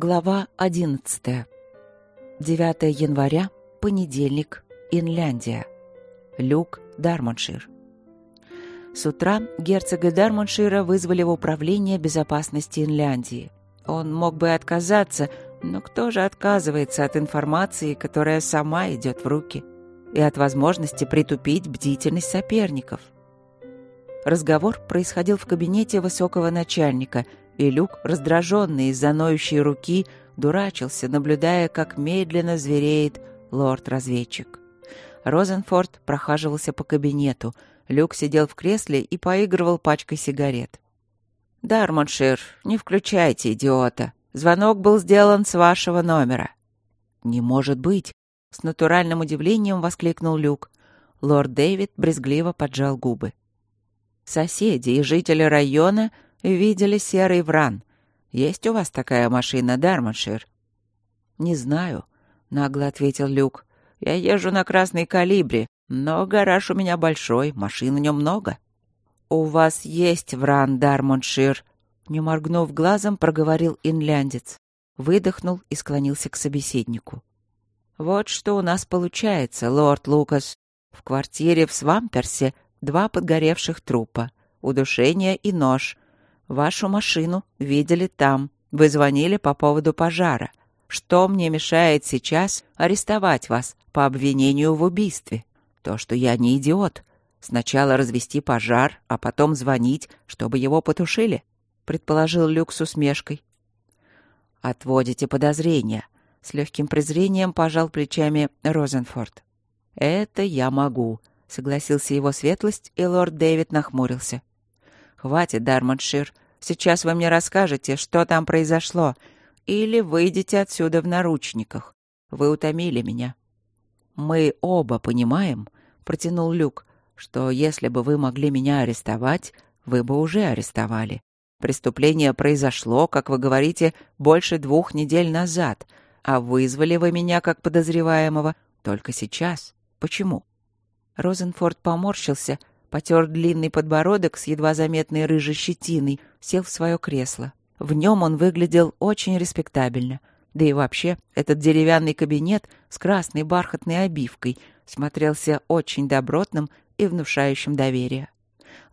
Глава 11. 9 января, понедельник, Инляндия. Люк, Дармоншир. С утра герцога Дармоншира вызвали в управление безопасности Инляндии. Он мог бы отказаться, но кто же отказывается от информации, которая сама идет в руки, и от возможности притупить бдительность соперников? Разговор происходил в кабинете высокого начальника – и Люк, раздраженный из-за ноющей руки, дурачился, наблюдая, как медленно звереет лорд-разведчик. Розенфорд прохаживался по кабинету. Люк сидел в кресле и поигрывал пачкой сигарет. «Дармоншир, не включайте идиота. Звонок был сделан с вашего номера». «Не может быть!» — с натуральным удивлением воскликнул Люк. Лорд Дэвид брезгливо поджал губы. Соседи и жители района видели серый вран. Есть у вас такая машина, Дармоншир?» «Не знаю», — нагло ответил Люк. «Я езжу на красной калибре, но гараж у меня большой, машин в нем много». «У вас есть вран, Дармоншир», — не моргнув глазом, проговорил инляндец. Выдохнул и склонился к собеседнику. «Вот что у нас получается, лорд Лукас. В квартире в Свамперсе два подгоревших трупа, удушение и нож — Вашу машину видели там. Вы звонили по поводу пожара. Что мне мешает сейчас арестовать вас по обвинению в убийстве? То, что я не идиот. Сначала развести пожар, а потом звонить, чтобы его потушили, предположил Люк с усмешкой. Отводите подозрения. С легким презрением пожал плечами Розенфорд. Это я могу, согласился его светлость, и лорд Дэвид нахмурился. «Хватит, Дармоншир. Сейчас вы мне расскажете, что там произошло, или выйдете отсюда в наручниках. Вы утомили меня». «Мы оба понимаем», — протянул Люк, «что если бы вы могли меня арестовать, вы бы уже арестовали. Преступление произошло, как вы говорите, больше двух недель назад, а вызвали вы меня как подозреваемого только сейчас. Почему?» Розенфорд поморщился, потер длинный подбородок с едва заметной рыжей щетиной, сел в свое кресло. В нем он выглядел очень респектабельно. Да и вообще, этот деревянный кабинет с красной бархатной обивкой смотрелся очень добротным и внушающим доверие.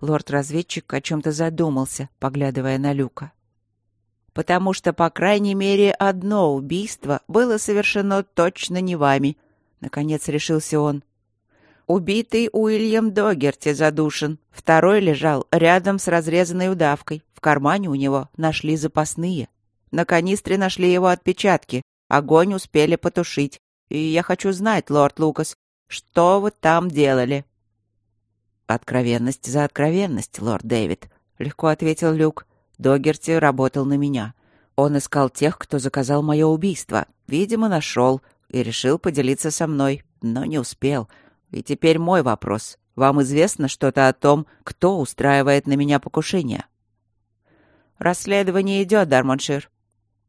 Лорд-разведчик о чем-то задумался, поглядывая на Люка. «Потому что, по крайней мере, одно убийство было совершено точно не вами», — наконец решился он. Убитый Уильям Догерти задушен. Второй лежал рядом с разрезанной удавкой. В кармане у него нашли запасные. На канистре нашли его отпечатки. Огонь успели потушить. И я хочу знать, лорд Лукас, что вы там делали?» «Откровенность за откровенность, лорд Дэвид», — легко ответил Люк. «Догерти работал на меня. Он искал тех, кто заказал мое убийство. Видимо, нашел и решил поделиться со мной, но не успел. И теперь мой вопрос. Вам известно что-то о том, кто устраивает на меня покушение?» «Расследование идет, Дармоншир».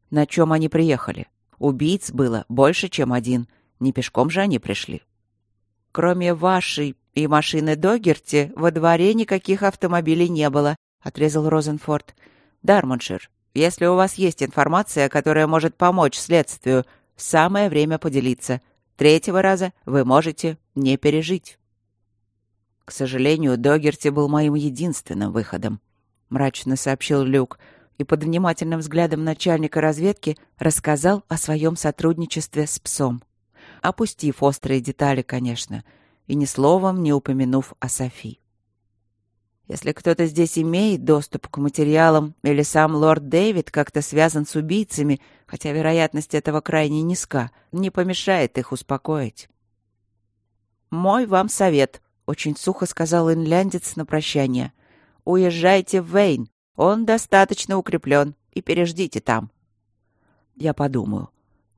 «На чем они приехали? Убийц было больше, чем один. Не пешком же они пришли». «Кроме вашей и машины Догерти, во дворе никаких автомобилей не было», — отрезал Розенфорд. «Дармоншир, если у вас есть информация, которая может помочь следствию, самое время поделиться. Третьего раза вы можете не пережить. К сожалению, Догерти был моим единственным выходом, мрачно сообщил Люк и под внимательным взглядом начальника разведки рассказал о своем сотрудничестве с псом. Опустив острые детали, конечно, и ни словом не упомянув о Софи. Если кто-то здесь имеет доступ к материалам или сам лорд Дэвид как-то связан с убийцами, хотя вероятность этого крайне низка, не помешает их успокоить. «Мой вам совет», — очень сухо сказал инляндец на прощание. «Уезжайте в Вейн, он достаточно укреплен, и переждите там». «Я подумаю».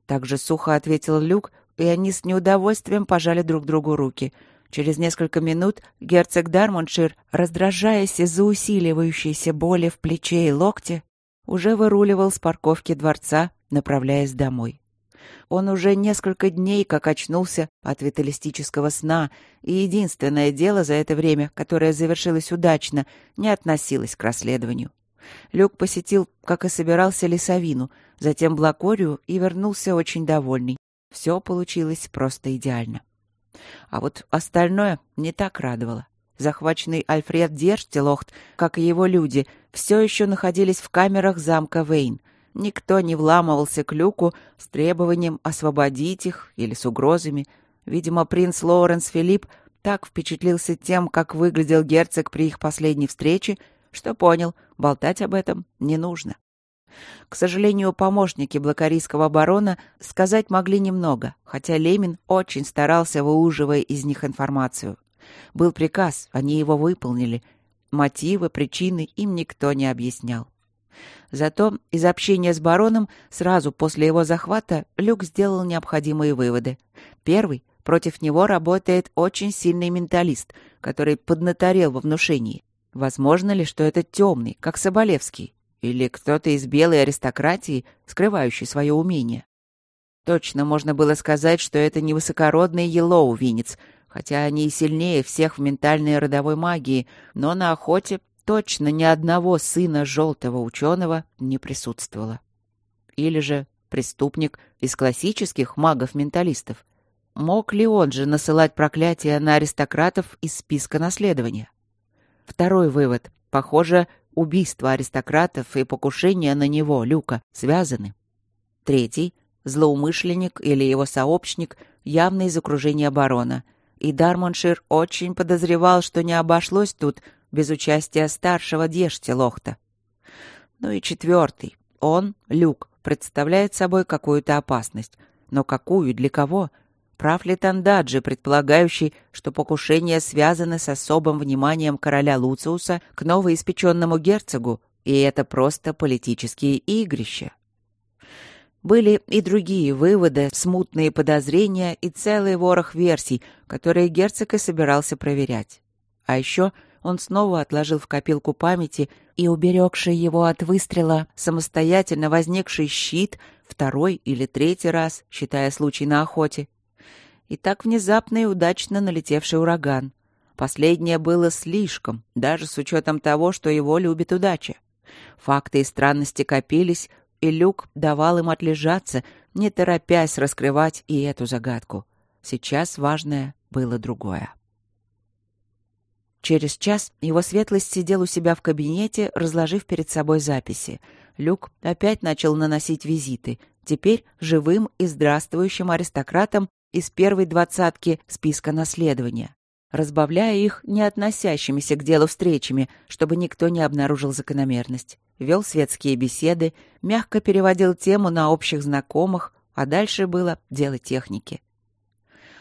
Так же сухо ответил Люк, и они с неудовольствием пожали друг другу руки — Через несколько минут герцог Дармоншир, раздражаясь из-за усиливающейся боли в плече и локте, уже выруливал с парковки дворца, направляясь домой. Он уже несколько дней как очнулся от виталистического сна, и единственное дело за это время, которое завершилось удачно, не относилось к расследованию. Люк посетил, как и собирался, лесовину, затем Блакорию и вернулся очень довольный. Все получилось просто идеально. А вот остальное не так радовало. Захваченный Альфред Дерштелохт, как и его люди, все еще находились в камерах замка Вейн. Никто не вламывался к люку с требованием освободить их или с угрозами. Видимо, принц Лоуренс Филипп так впечатлился тем, как выглядел герцог при их последней встрече, что понял, болтать об этом не нужно. К сожалению, помощники блокарийского барона сказать могли немного, хотя Лемин очень старался, выуживая из них информацию. Был приказ, они его выполнили. Мотивы, причины им никто не объяснял. Зато из общения с бароном сразу после его захвата Люк сделал необходимые выводы. Первый — против него работает очень сильный менталист, который поднаторел во внушении. Возможно ли, что это темный, как Соболевский? Или кто-то из белой аристократии, скрывающий свое умение? Точно можно было сказать, что это не высокородный Елоу-винец, хотя они и сильнее всех в ментальной родовой магии, но на охоте точно ни одного сына желтого ученого не присутствовало. Или же преступник из классических магов-менталистов. Мог ли он же насылать проклятия на аристократов из списка наследования? Второй вывод. Похоже, убийство аристократов и покушение на него, Люка, связаны. Третий. Злоумышленник или его сообщник явно из окружения барона. И Дармоншир очень подозревал, что не обошлось тут без участия старшего Дешти Лохта. Ну и четвертый. Он, Люк, представляет собой какую-то опасность. Но какую, для кого? Прав ли Тандаджи, предполагающий, что покушения связаны с особым вниманием короля Луциуса к новоиспеченному герцогу, и это просто политические игрища? Были и другие выводы, смутные подозрения и целый ворох версий, которые герцог и собирался проверять. А еще он снова отложил в копилку памяти и, уберегший его от выстрела, самостоятельно возникший щит второй или третий раз, считая случай на охоте, и так внезапно и удачно налетевший ураган. Последнее было слишком, даже с учетом того, что его любит удача. Факты и странности копились, и Люк давал им отлежаться, не торопясь раскрывать и эту загадку. Сейчас важное было другое. Через час его светлость сидел у себя в кабинете, разложив перед собой записи. Люк опять начал наносить визиты, теперь живым и здравствующим аристократам из первой двадцатки списка наследования, разбавляя их не относящимися к делу встречами, чтобы никто не обнаружил закономерность. Вел светские беседы, мягко переводил тему на общих знакомых, а дальше было дело техники.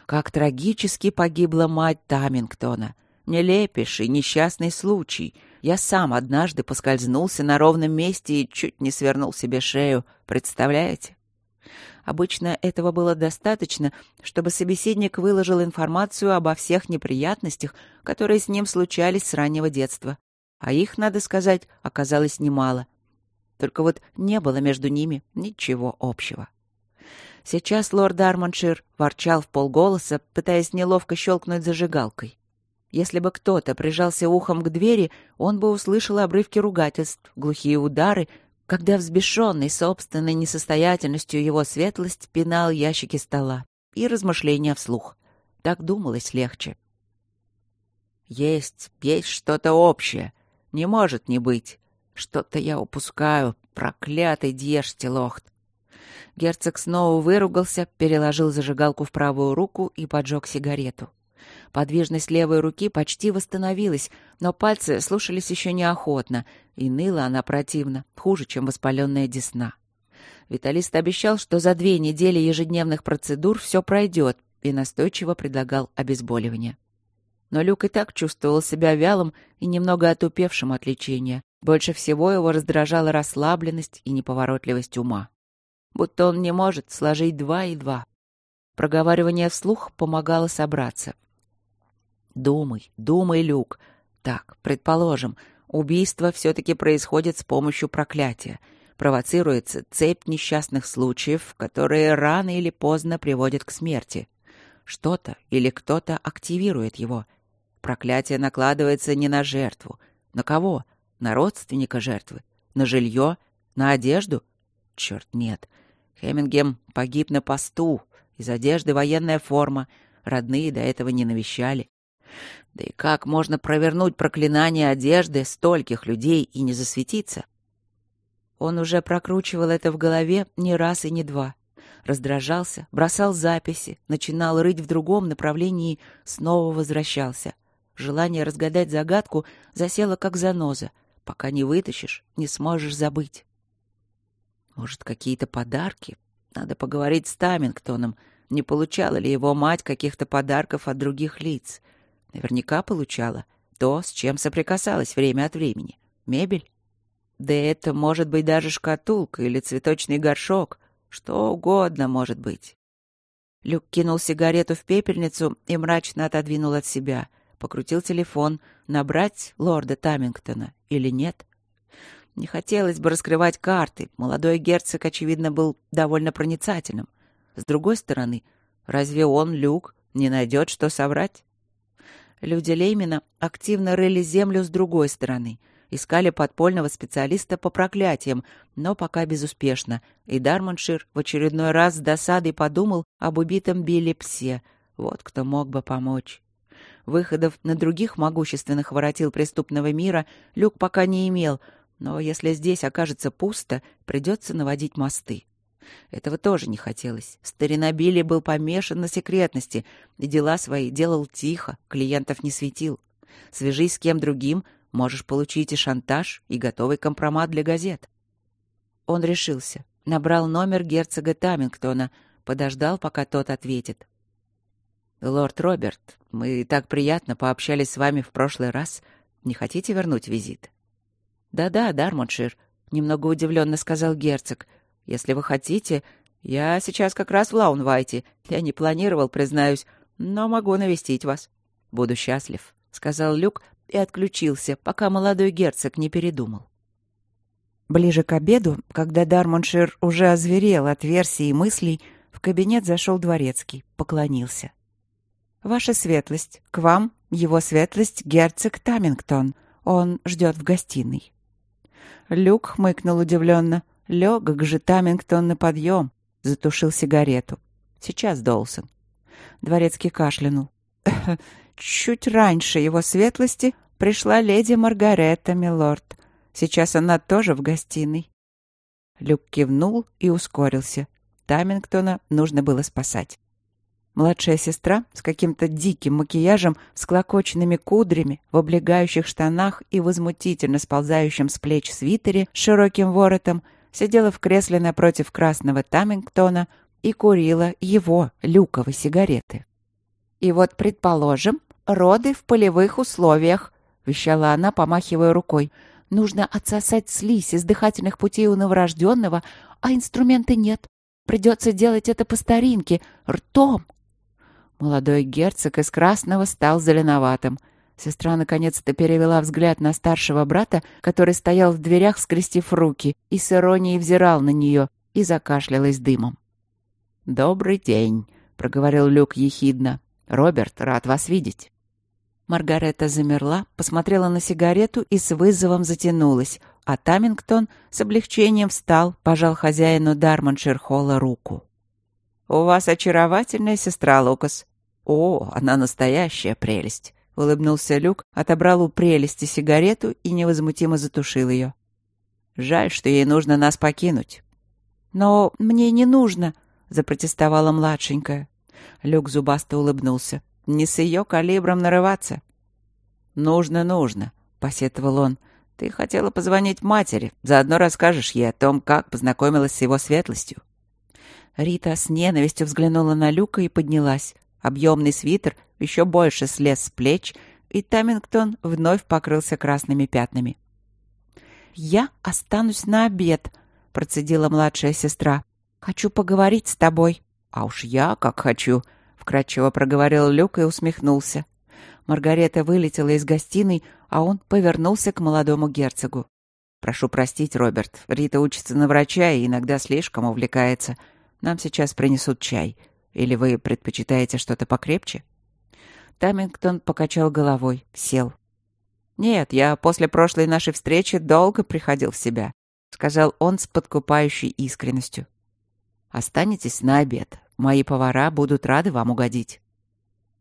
Как трагически погибла мать Тамингтона. Нелепейший, несчастный случай. Я сам однажды поскользнулся на ровном месте и чуть не свернул себе шею. Представляете? Обычно этого было достаточно, чтобы собеседник выложил информацию обо всех неприятностях, которые с ним случались с раннего детства. А их, надо сказать, оказалось немало. Только вот не было между ними ничего общего. Сейчас лорд Арманшир ворчал в полголоса, пытаясь неловко щелкнуть зажигалкой. Если бы кто-то прижался ухом к двери, он бы услышал обрывки ругательств, глухие удары, когда взбешенный собственной несостоятельностью его светлость пинал ящики стола и размышления вслух. Так думалось легче. «Есть, есть что-то общее. Не может не быть. Что-то я упускаю. Проклятый Дьештилохт!» Герцог снова выругался, переложил зажигалку в правую руку и поджег сигарету. Подвижность левой руки почти восстановилась, но пальцы слушались еще неохотно, и ныла она противно, хуже, чем воспаленная десна. Виталист обещал, что за две недели ежедневных процедур все пройдет, и настойчиво предлагал обезболивание. Но Люк и так чувствовал себя вялым и немного отупевшим от лечения. Больше всего его раздражала расслабленность и неповоротливость ума. Будто он не может сложить два и два. Проговаривание вслух помогало собраться. Думай, думай, Люк. Так, предположим, убийство все-таки происходит с помощью проклятия. Провоцируется цепь несчастных случаев, которые рано или поздно приводят к смерти. Что-то или кто-то активирует его. Проклятие накладывается не на жертву. На кого? На родственника жертвы? На жилье? На одежду? черт, нет. Хемингем погиб на посту. Из одежды военная форма. Родные до этого не навещали. Да и как можно провернуть проклинание одежды стольких людей и не засветиться? Он уже прокручивал это в голове не раз и не два. Раздражался, бросал записи, начинал рыть в другом направлении, снова возвращался. Желание разгадать загадку засело как заноза. Пока не вытащишь, не сможешь забыть. Может, какие-то подарки? Надо поговорить с Тамингтоном. Не получала ли его мать каких-то подарков от других лиц? Наверняка получала. То, с чем соприкасалась время от времени. Мебель? Да это может быть даже шкатулка или цветочный горшок. Что угодно может быть. Люк кинул сигарету в пепельницу и мрачно отодвинул от себя. Покрутил телефон. Набрать лорда Тамингтона или нет? Не хотелось бы раскрывать карты. Молодой герцог, очевидно, был довольно проницательным. С другой стороны, разве он, Люк, не найдет, что соврать? Люди Леймина активно рыли землю с другой стороны, искали подпольного специалиста по проклятиям, но пока безуспешно, и Дармоншир в очередной раз с досадой подумал об убитом Билли Псе. Вот кто мог бы помочь. Выходов на других могущественных воротил преступного мира Люк пока не имел, но если здесь окажется пусто, придется наводить мосты. Этого тоже не хотелось. Старина Билли был помешан на секретности, и дела свои делал тихо, клиентов не светил. Свяжись с кем другим, можешь получить и шантаж, и готовый компромат для газет. Он решился. Набрал номер герцога Тамингтона, подождал, пока тот ответит. «Лорд Роберт, мы так приятно пообщались с вами в прошлый раз. Не хотите вернуть визит?» «Да-да, Дармоншир», — немного удивленно сказал герцог — если вы хотите, я сейчас как раз в Лаунвайте. Я не планировал, признаюсь, но могу навестить вас. Буду счастлив, — сказал Люк и отключился, пока молодой герцог не передумал. Ближе к обеду, когда Дармоншир уже озверел от версий и мыслей, в кабинет зашел дворецкий, поклонился. «Ваша светлость, к вам его светлость герцог Тамингтон. Он ждет в гостиной». Люк хмыкнул удивленно. Легок же Тамингтон на подъем. Затушил сигарету. Сейчас Долсон. Дворецкий кашлянул. Чуть раньше его светлости пришла леди Маргарета, милорд. Сейчас она тоже в гостиной. Люк кивнул и ускорился. Тамингтона нужно было спасать. Младшая сестра с каким-то диким макияжем, с клокоченными кудрями, в облегающих штанах и возмутительно сползающем с плеч свитере с широким воротом — сидела в кресле напротив красного Тамингтона и курила его люковые сигареты. «И вот, предположим, роды в полевых условиях», — вещала она, помахивая рукой. «Нужно отсосать слизь из дыхательных путей у новорожденного, а инструмента нет. Придется делать это по старинке, ртом». Молодой герцог из красного стал зеленоватым. Сестра наконец-то перевела взгляд на старшего брата, который стоял в дверях, скрестив руки, и с иронией взирал на нее, и закашлялась дымом. «Добрый день», — проговорил Люк ехидно. «Роберт, рад вас видеть». Маргарета замерла, посмотрела на сигарету и с вызовом затянулась, а Тамингтон с облегчением встал, пожал хозяину Дарманширхолла руку. «У вас очаровательная сестра, Лукас. О, она настоящая прелесть улыбнулся Люк, отобрал у прелести сигарету и невозмутимо затушил ее. Жаль, что ей нужно нас покинуть. Но мне не нужно, запротестовала младшенькая. Люк зубасто улыбнулся. Не с ее калибром нарываться. Нужно, нужно, посетовал он. Ты хотела позвонить матери, заодно расскажешь ей о том, как познакомилась с его светлостью. Рита с ненавистью взглянула на Люка и поднялась. Объемный свитер еще больше слез с плеч, и Тамингтон вновь покрылся красными пятнами. «Я останусь на обед», — процедила младшая сестра. «Хочу поговорить с тобой». «А уж я как хочу», — вкратчиво проговорил Люк и усмехнулся. Маргарета вылетела из гостиной, а он повернулся к молодому герцогу. «Прошу простить, Роберт. Рита учится на врача и иногда слишком увлекается. Нам сейчас принесут чай. Или вы предпочитаете что-то покрепче?» Тамингтон покачал головой, сел. «Нет, я после прошлой нашей встречи долго приходил в себя. Сказал он с подкупающей искренностью. «Останетесь на обед. Мои повара будут рады вам угодить».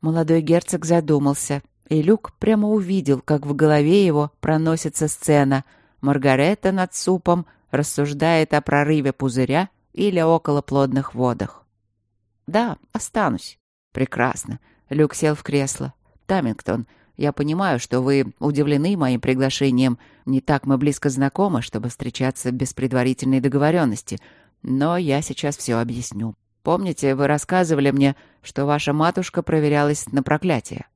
Молодой герцог задумался, и Люк прямо увидел, как в голове его проносится сцена. Маргарета над супом рассуждает о прорыве пузыря или около плодных водах. «Да, останусь». «Прекрасно». Люк сел в кресло. «Тамингтон, я понимаю, что вы удивлены моим приглашением. Не так мы близко знакомы, чтобы встречаться без предварительной договоренности. Но я сейчас все объясню. Помните, вы рассказывали мне, что ваша матушка проверялась на проклятие?»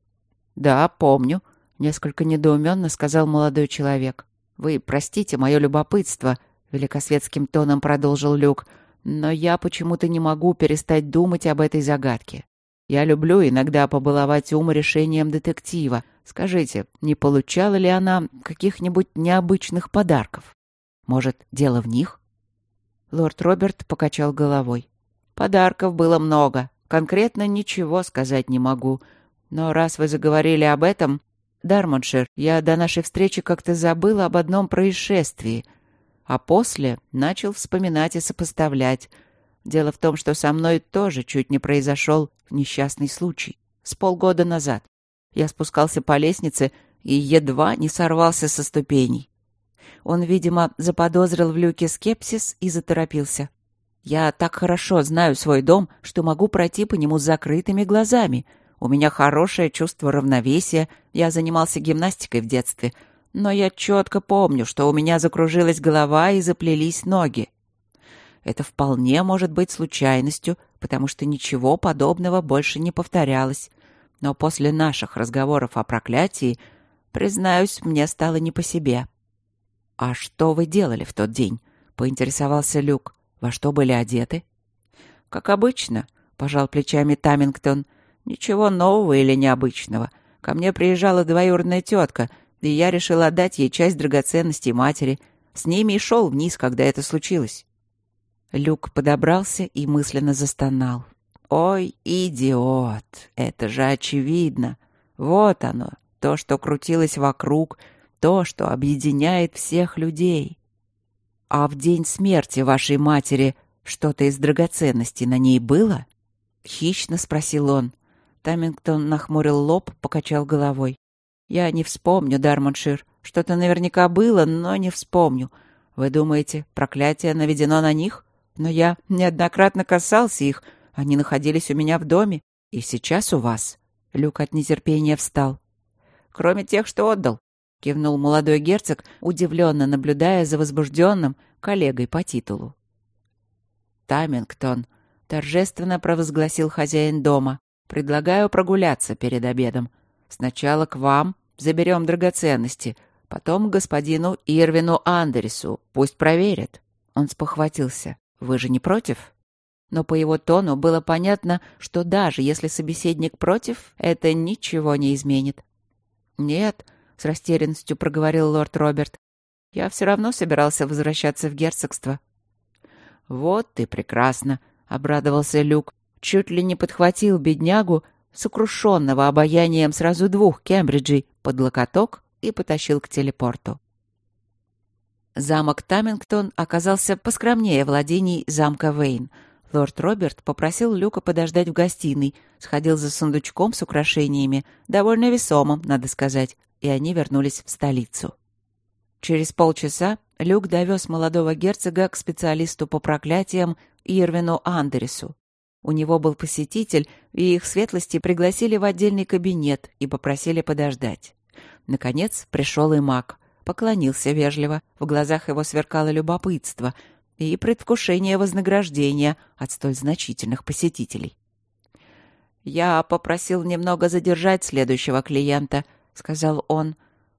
«Да, помню», — несколько недоуменно сказал молодой человек. «Вы простите мое любопытство», — великосветским тоном продолжил Люк, «но я почему-то не могу перестать думать об этой загадке. Я люблю иногда побаловать ум решением детектива. Скажите, не получала ли она каких-нибудь необычных подарков? Может, дело в них?» Лорд Роберт покачал головой. «Подарков было много. Конкретно ничего сказать не могу. Но раз вы заговорили об этом... Дармоншир, я до нашей встречи как-то забыл об одном происшествии. А после начал вспоминать и сопоставлять. Дело в том, что со мной тоже чуть не произошел несчастный случай. С полгода назад. Я спускался по лестнице и едва не сорвался со ступеней. Он, видимо, заподозрил в люке скепсис и заторопился. «Я так хорошо знаю свой дом, что могу пройти по нему с закрытыми глазами. У меня хорошее чувство равновесия, я занимался гимнастикой в детстве, но я четко помню, что у меня закружилась голова и заплелись ноги. Это вполне может быть случайностью, потому что ничего подобного больше не повторялось. Но после наших разговоров о проклятии, признаюсь, мне стало не по себе. «А что вы делали в тот день?» — поинтересовался Люк. «Во что были одеты?» «Как обычно», — пожал плечами Тамингтон. «Ничего нового или необычного. Ко мне приезжала двоюродная тетка, и я решил отдать ей часть драгоценностей матери. С ними и шел вниз, когда это случилось». Люк подобрался и мысленно застонал. «Ой, идиот! Это же очевидно! Вот оно, то, что крутилось вокруг, то, что объединяет всех людей. А в день смерти вашей матери что-то из драгоценностей на ней было? Хищно спросил он. Тамингтон нахмурил лоб, покачал головой. Я не вспомню, Дармоншир. Что-то наверняка было, но не вспомню. Вы думаете, проклятие наведено на них? Но я неоднократно касался их. Они находились у меня в доме. И сейчас у вас. Люк от нетерпения встал. Кроме тех, что отдал кивнул молодой герцог, удивленно наблюдая за возбужденным коллегой по титулу. Тамингтон торжественно провозгласил хозяин дома. Предлагаю прогуляться перед обедом. Сначала к вам заберем драгоценности, потом к господину Ирвину Андерсу. Пусть проверят. Он спохватился. Вы же не против? Но по его тону было понятно, что даже если собеседник против, это ничего не изменит. «Нет», с растерянностью проговорил лорд Роберт. Я все равно собирался возвращаться в герцогство. Вот ты прекрасно, обрадовался Люк. Чуть ли не подхватил беднягу, сокрушенного обаянием сразу двух Кембриджей, под локоток и потащил к телепорту. Замок Тамингтон оказался поскромнее владений замка Вейн. Лорд Роберт попросил Люка подождать в гостиной, сходил за сундучком с украшениями, довольно весомым, надо сказать, и они вернулись в столицу. Через полчаса Люк довез молодого герцога к специалисту по проклятиям Ирвину Андересу. У него был посетитель, и их светлости пригласили в отдельный кабинет и попросили подождать. Наконец пришел и маг. Поклонился вежливо, в глазах его сверкало любопытство и предвкушение вознаграждения от столь значительных посетителей. «Я попросил немного задержать следующего клиента», — сказал он.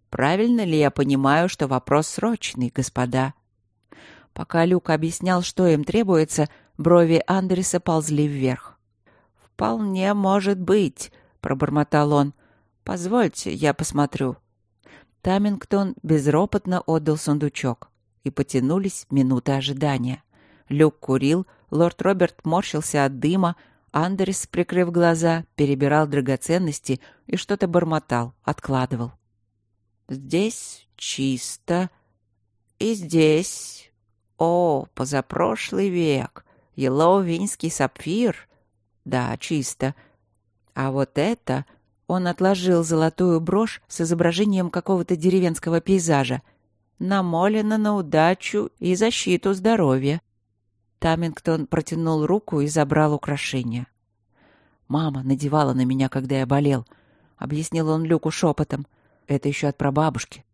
«Правильно ли я понимаю, что вопрос срочный, господа?» Пока Люк объяснял, что им требуется, брови Андреса ползли вверх. «Вполне может быть», — пробормотал он. «Позвольте, я посмотрю». Тамингтон безропотно отдал сундучок, и потянулись минуты ожидания. Люк курил, лорд Роберт морщился от дыма, Андерс, прикрыв глаза, перебирал драгоценности и что-то бормотал, откладывал. «Здесь чисто. И здесь. О, позапрошлый век. Елоувинский сапфир. Да, чисто. А вот это... Он отложил золотую брошь с изображением какого-то деревенского пейзажа. Намолено на удачу и защиту здоровья. Тамингтон протянул руку и забрал украшение. «Мама надевала на меня, когда я болел», — объяснил он Люку шепотом. «Это еще от прабабушки».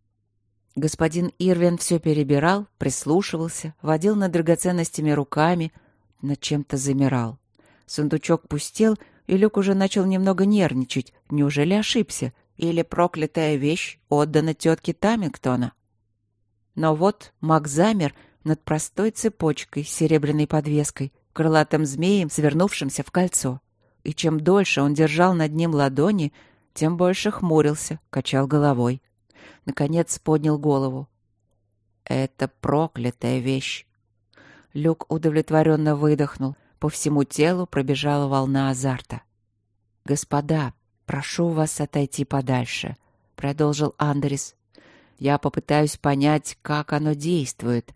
Господин Ирвин все перебирал, прислушивался, водил над драгоценностями руками, над чем-то замирал. Сундучок пустел, и Люк уже начал немного нервничать. Неужели ошибся? Или проклятая вещь отдана тетке Тамингтона? Но вот маг замер над простой цепочкой с серебряной подвеской, крылатым змеем, свернувшимся в кольцо. И чем дольше он держал над ним ладони, тем больше хмурился, качал головой. Наконец поднял голову. «Это проклятая вещь!» Люк удовлетворенно выдохнул. По всему телу пробежала волна азарта. «Господа, прошу вас отойти подальше», — продолжил Андерис. «Я попытаюсь понять, как оно действует,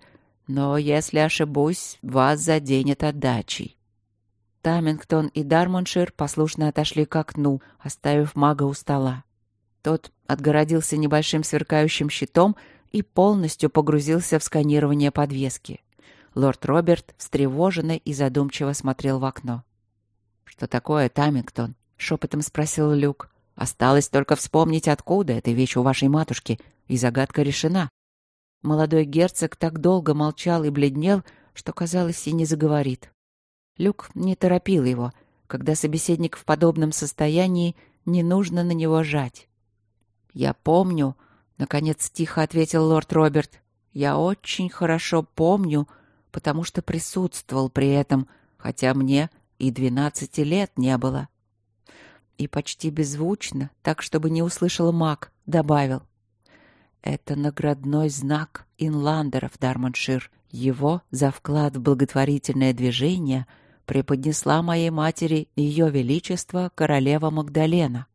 но если ошибусь, вас заденет отдачей». Тамингтон и Дармоншир послушно отошли к окну, оставив мага у стола. Тот отгородился небольшим сверкающим щитом и полностью погрузился в сканирование подвески. Лорд Роберт встревоженно и задумчиво смотрел в окно. «Что такое, Тамингтон?» — шепотом спросил Люк. «Осталось только вспомнить, откуда эта вещь у вашей матушки, и загадка решена». Молодой герцог так долго молчал и бледнел, что, казалось, и не заговорит. Люк не торопил его. Когда собеседник в подобном состоянии, не нужно на него жать. «Я помню», — наконец тихо ответил лорд Роберт, «я очень хорошо помню, потому что присутствовал при этом, хотя мне и двенадцати лет не было». И почти беззвучно, так, чтобы не услышал маг, добавил. «Это наградной знак инландеров, Дармоншир. Его за вклад в благотворительное движение преподнесла моей матери Ее Величество королева Магдалена.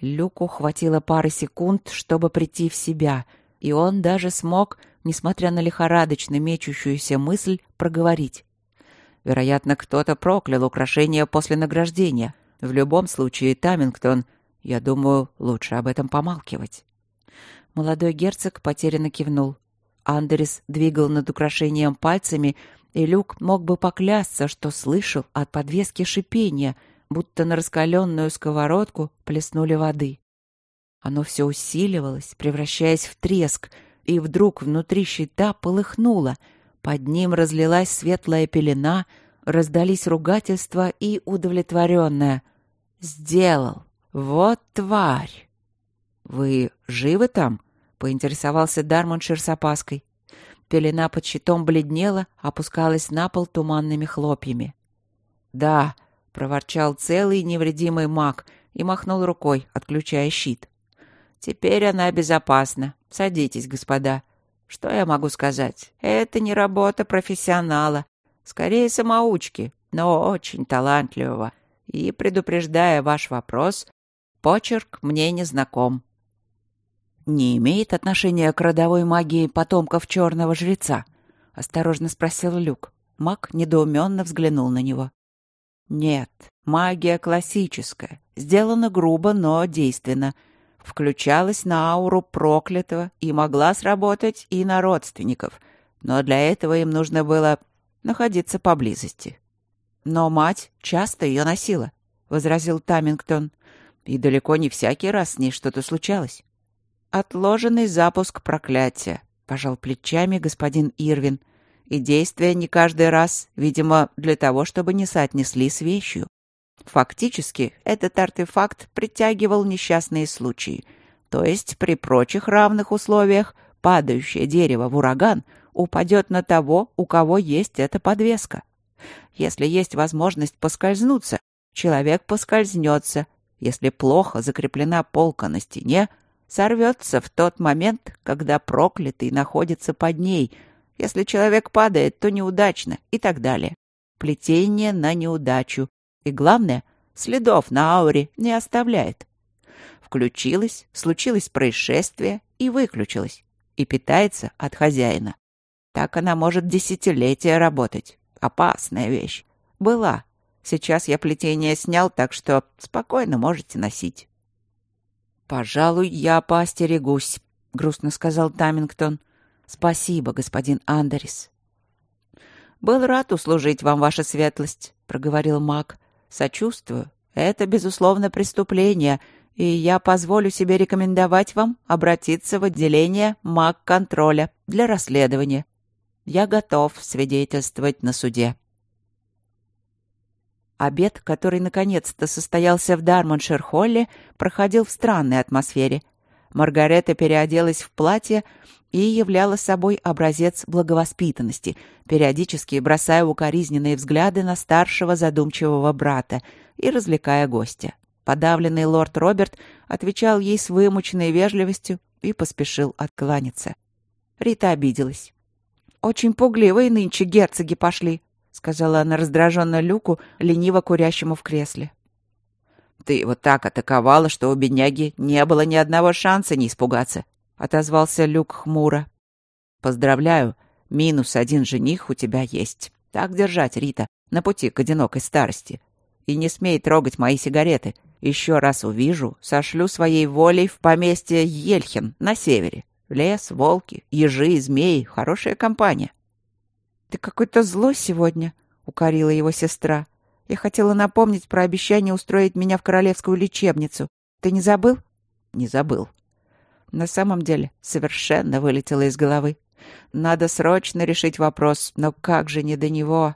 Люку хватило пары секунд, чтобы прийти в себя, и он даже смог, несмотря на лихорадочно мечущуюся мысль, проговорить. Вероятно, кто-то проклял украшение после награждения. В любом случае, Тамингтон, я думаю, лучше об этом помалкивать. Молодой герцог потерянно кивнул. Андерис двигал над украшением пальцами, и Люк мог бы поклясться, что слышал от подвески шипение — будто на раскаленную сковородку плеснули воды. Оно все усиливалось, превращаясь в треск, и вдруг внутри щита полыхнуло. Под ним разлилась светлая пелена, раздались ругательства и удовлетворенное. «Сделал! Вот тварь!» «Вы живы там?» — поинтересовался Дармоншир с опаской. Пелена под щитом бледнела, опускалась на пол туманными хлопьями. «Да», проворчал целый невредимый маг и махнул рукой, отключая щит. «Теперь она безопасна. Садитесь, господа. Что я могу сказать? Это не работа профессионала. Скорее, самоучки, но очень талантливого. И, предупреждая ваш вопрос, почерк мне не знаком». «Не имеет отношения к родовой магии потомков черного жреца?» — осторожно спросил Люк. Маг недоуменно взглянул на него. Нет, магия классическая, сделана грубо, но действенно. Включалась на ауру проклятого и могла сработать и на родственников, но для этого им нужно было находиться поблизости. Но мать часто ее носила, — возразил Тамингтон, — и далеко не всякий раз с ней что-то случалось. Отложенный запуск проклятия, — пожал плечами господин Ирвин, — и действия не каждый раз, видимо, для того, чтобы не соотнесли с вещью. Фактически, этот артефакт притягивал несчастные случаи, то есть при прочих равных условиях падающее дерево в ураган упадет на того, у кого есть эта подвеска. Если есть возможность поскользнуться, человек поскользнется. Если плохо закреплена полка на стене, сорвется в тот момент, когда проклятый находится под ней — если человек падает, то неудачно и так далее. Плетение на неудачу. И главное, следов на ауре не оставляет. Включилось, случилось происшествие и выключилось. И питается от хозяина. Так она может десятилетия работать. Опасная вещь. Была. Сейчас я плетение снял, так что спокойно можете носить. «Пожалуй, я поостерегусь», — грустно сказал Тамингтон. «Спасибо, господин Андерис». «Был рад услужить вам, ваша светлость», — проговорил маг. «Сочувствую. Это, безусловно, преступление, и я позволю себе рекомендовать вам обратиться в отделение маг-контроля для расследования. Я готов свидетельствовать на суде». Обед, который наконец-то состоялся в Дармоншир-холле, проходил в странной атмосфере. Маргарета переоделась в платье и являла собой образец благовоспитанности, периодически бросая укоризненные взгляды на старшего задумчивого брата и развлекая гостя. Подавленный лорд Роберт отвечал ей с вымученной вежливостью и поспешил откланяться. Рита обиделась. «Очень пугливые нынче герцоги пошли», — сказала она раздраженно Люку, лениво курящему в кресле. «Ты его так атаковала, что у бедняги не было ни одного шанса не испугаться», — отозвался Люк хмуро. «Поздравляю, минус один жених у тебя есть. Так держать, Рита, на пути к одинокой старости. И не смей трогать мои сигареты. Еще раз увижу, сошлю своей волей в поместье Ельхин на севере. Лес, волки, ежи змеи — хорошая компания. — Ты какой-то злой сегодня, — укорила его сестра. — Я хотела напомнить про обещание устроить меня в королевскую лечебницу. Ты не забыл? — Не забыл. На самом деле, совершенно вылетело из головы. Надо срочно решить вопрос, но как же не до него?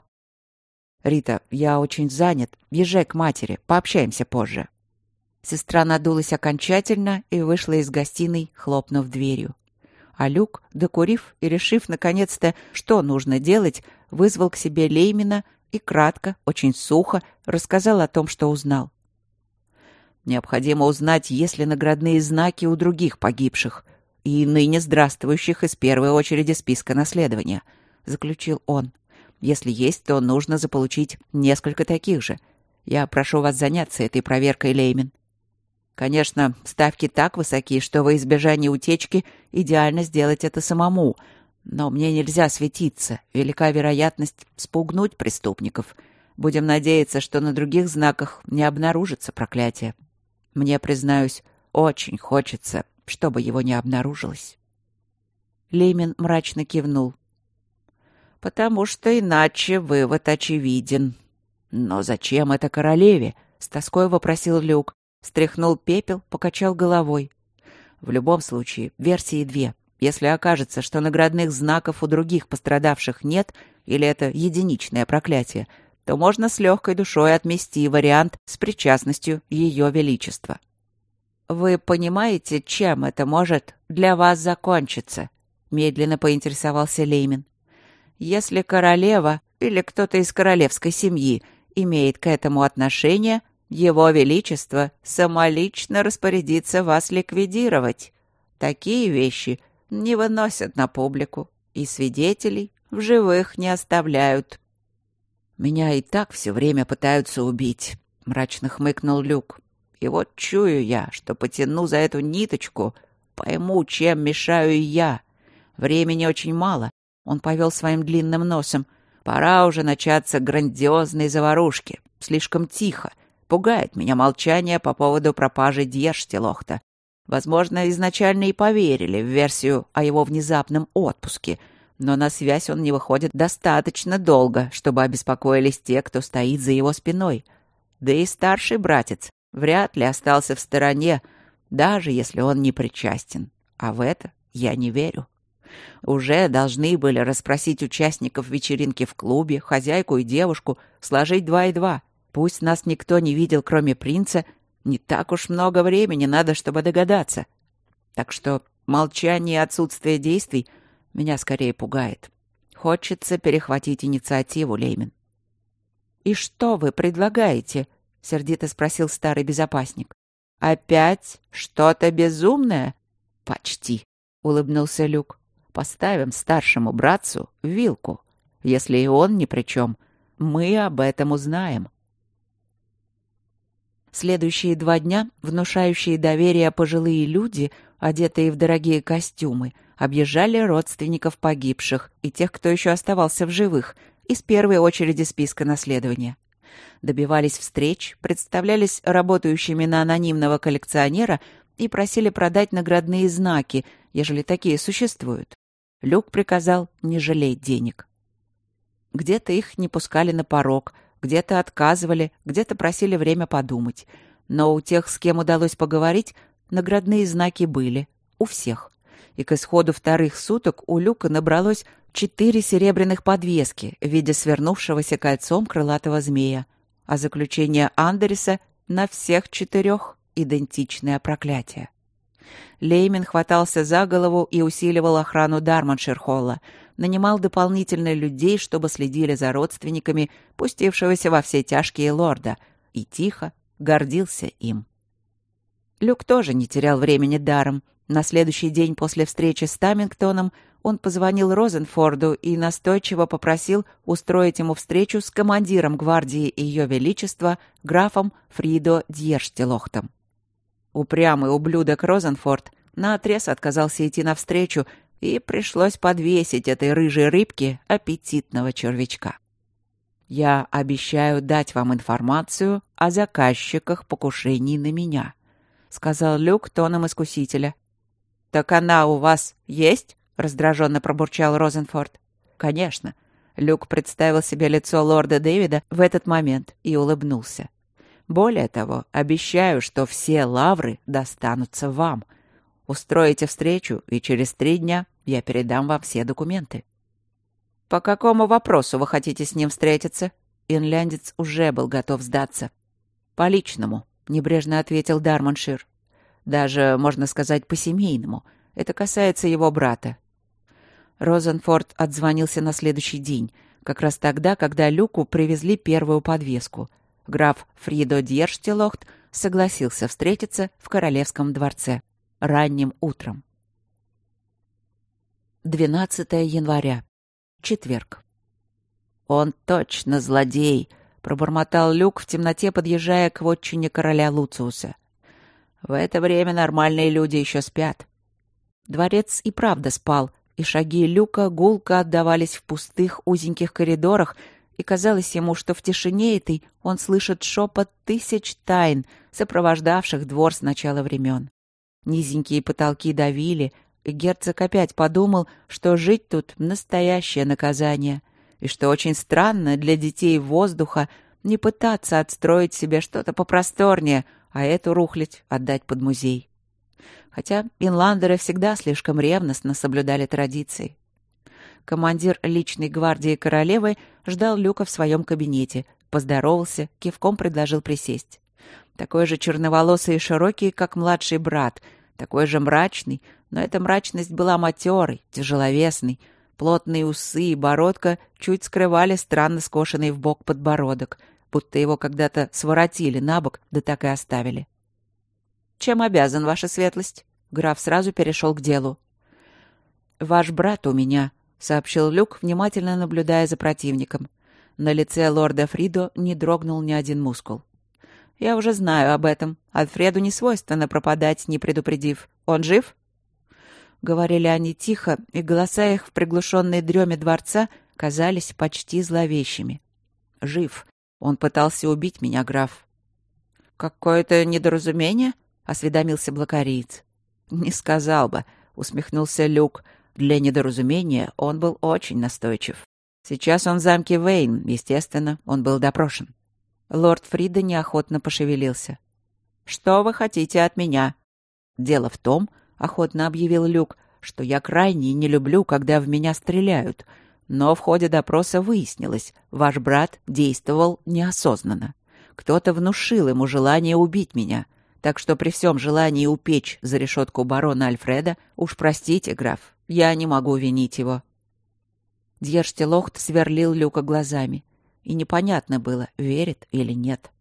«Рита, я очень занят. Езжай к матери. Пообщаемся позже». Сестра надулась окончательно и вышла из гостиной, хлопнув дверью. А Люк, докурив и решив наконец-то, что нужно делать, вызвал к себе Леймина и кратко, очень сухо, рассказал о том, что узнал. «Необходимо узнать, есть ли наградные знаки у других погибших и ныне здравствующих из первой очереди списка наследования», — заключил он. Если есть, то нужно заполучить несколько таких же. Я прошу вас заняться этой проверкой, Леймин. Конечно, ставки так высоки, что во избежание утечки идеально сделать это самому. Но мне нельзя светиться. Велика вероятность спугнуть преступников. Будем надеяться, что на других знаках не обнаружится проклятие. Мне, признаюсь, очень хочется, чтобы его не обнаружилось. Леймин мрачно кивнул потому что иначе вывод очевиден. Но зачем это королеве? С тоской вопросил Люк. Стряхнул пепел, покачал головой. В любом случае, версии две. Если окажется, что наградных знаков у других пострадавших нет, или это единичное проклятие, то можно с легкой душой отмести вариант с причастностью Ее Величества. «Вы понимаете, чем это может для вас закончиться?» — медленно поинтересовался Леймин. Если королева или кто-то из королевской семьи имеет к этому отношение, его Величество самолично распорядится вас ликвидировать. Такие вещи не выносят на публику, и свидетелей в живых не оставляют. «Меня и так все время пытаются убить», — мрачно хмыкнул Люк. «И вот чую я, что потяну за эту ниточку, пойму, чем мешаю я. Времени очень мало, он повел своим длинным носом. «Пора уже начаться грандиозной заварушки. Слишком тихо. Пугает меня молчание по поводу пропажи Дьерштилохта. Возможно, изначально и поверили в версию о его внезапном отпуске, но на связь он не выходит достаточно долго, чтобы обеспокоились те, кто стоит за его спиной. Да и старший братец вряд ли остался в стороне, даже если он не причастен. А в это я не верю. Уже должны были расспросить участников вечеринки в клубе, хозяйку и девушку, сложить два и два. Пусть нас никто не видел, кроме принца, не так уж много времени надо, чтобы догадаться. Так что молчание и отсутствие действий меня скорее пугает. Хочется перехватить инициативу, Леймин. «И что вы предлагаете?» — сердито спросил старый безопасник. «Опять что-то безумное?» «Почти», — улыбнулся Люк. Поставим старшему братцу вилку. Если и он ни при чем, мы об этом узнаем. Следующие два дня внушающие доверие пожилые люди, одетые в дорогие костюмы, объезжали родственников погибших и тех, кто еще оставался в живых, из первой очереди списка наследования. Добивались встреч, представлялись работающими на анонимного коллекционера и просили продать наградные знаки, ежели такие существуют. Люк приказал не жалеть денег. Где-то их не пускали на порог, где-то отказывали, где-то просили время подумать. Но у тех, с кем удалось поговорить, наградные знаки были. У всех. И к исходу вторых суток у Люка набралось четыре серебряных подвески в виде свернувшегося кольцом крылатого змея. А заключение Андереса на всех четырех идентичное проклятие. Леймен хватался за голову и усиливал охрану Дарманширхолла, нанимал дополнительно людей, чтобы следили за родственниками, пустившегося во все тяжкие лорда, и тихо гордился им. Люк тоже не терял времени даром. На следующий день после встречи с Тамингтоном он позвонил Розенфорду и настойчиво попросил устроить ему встречу с командиром гвардии Ее Величества графом Фридо Дьерштелохтом. Упрямый ублюдок Розенфорд наотрез отказался идти навстречу, и пришлось подвесить этой рыжей рыбке аппетитного червячка. Я обещаю дать вам информацию о заказчиках покушений на меня, сказал Люк тоном искусителя. Так она у вас есть? раздраженно пробурчал Розенфорд. Конечно. Люк представил себе лицо лорда Дэвида в этот момент и улыбнулся. Более того, обещаю, что все лавры достанутся вам — Устроите встречу, и через три дня я передам вам все документы». «По какому вопросу вы хотите с ним встретиться?» Инляндец уже был готов сдаться. «По личному», — небрежно ответил Дарманшир. «Даже, можно сказать, по-семейному. Это касается его брата». Розенфорд отзвонился на следующий день, как раз тогда, когда Люку привезли первую подвеску. Граф Фридо Дьерштелохт согласился встретиться в Королевском дворце ранним утром. 12 января. Четверг. «Он точно злодей!» — пробормотал Люк в темноте, подъезжая к вотчине короля Луциуса. «В это время нормальные люди еще спят». Дворец и правда спал, и шаги Люка гулко отдавались в пустых узеньких коридорах, и казалось ему, что в тишине этой он слышит шепот тысяч тайн, сопровождавших двор с начала времен. Низенькие потолки давили, и герцог опять подумал, что жить тут — настоящее наказание, и что очень странно для детей воздуха не пытаться отстроить себе что-то попросторнее, а эту рухлить отдать под музей. Хотя инландеры всегда слишком ревностно соблюдали традиции. Командир личной гвардии королевы ждал Люка в своем кабинете, поздоровался, кивком предложил присесть. Такой же черноволосый и широкий, как младший брат, такой же мрачный, но эта мрачность была матерой, тяжеловесной. Плотные усы и бородка чуть скрывали странно скошенный в бок подбородок, будто его когда-то своротили на бок, да так и оставили. «Чем обязан, ваша светлость?» Граф сразу перешел к делу. «Ваш брат у меня», — сообщил Люк, внимательно наблюдая за противником. На лице лорда Фридо не дрогнул ни один мускул. Я уже знаю об этом. Альфреду не свойственно пропадать, не предупредив. Он жив?» Говорили они тихо, и голоса их в приглушенной дреме дворца казались почти зловещими. «Жив. Он пытался убить меня, граф». «Какое-то недоразумение?» — осведомился блокариец. «Не сказал бы», — усмехнулся Люк. Для недоразумения он был очень настойчив. Сейчас он в замке Вейн, естественно, он был допрошен. Лорд Фрида неохотно пошевелился. «Что вы хотите от меня?» «Дело в том, — охотно объявил Люк, — что я крайне не люблю, когда в меня стреляют. Но в ходе допроса выяснилось, ваш брат действовал неосознанно. Кто-то внушил ему желание убить меня. Так что при всем желании упечь за решетку барона Альфреда, уж простите, граф, я не могу винить его». Дьерштелохт сверлил Люка глазами и непонятно было, верит или нет.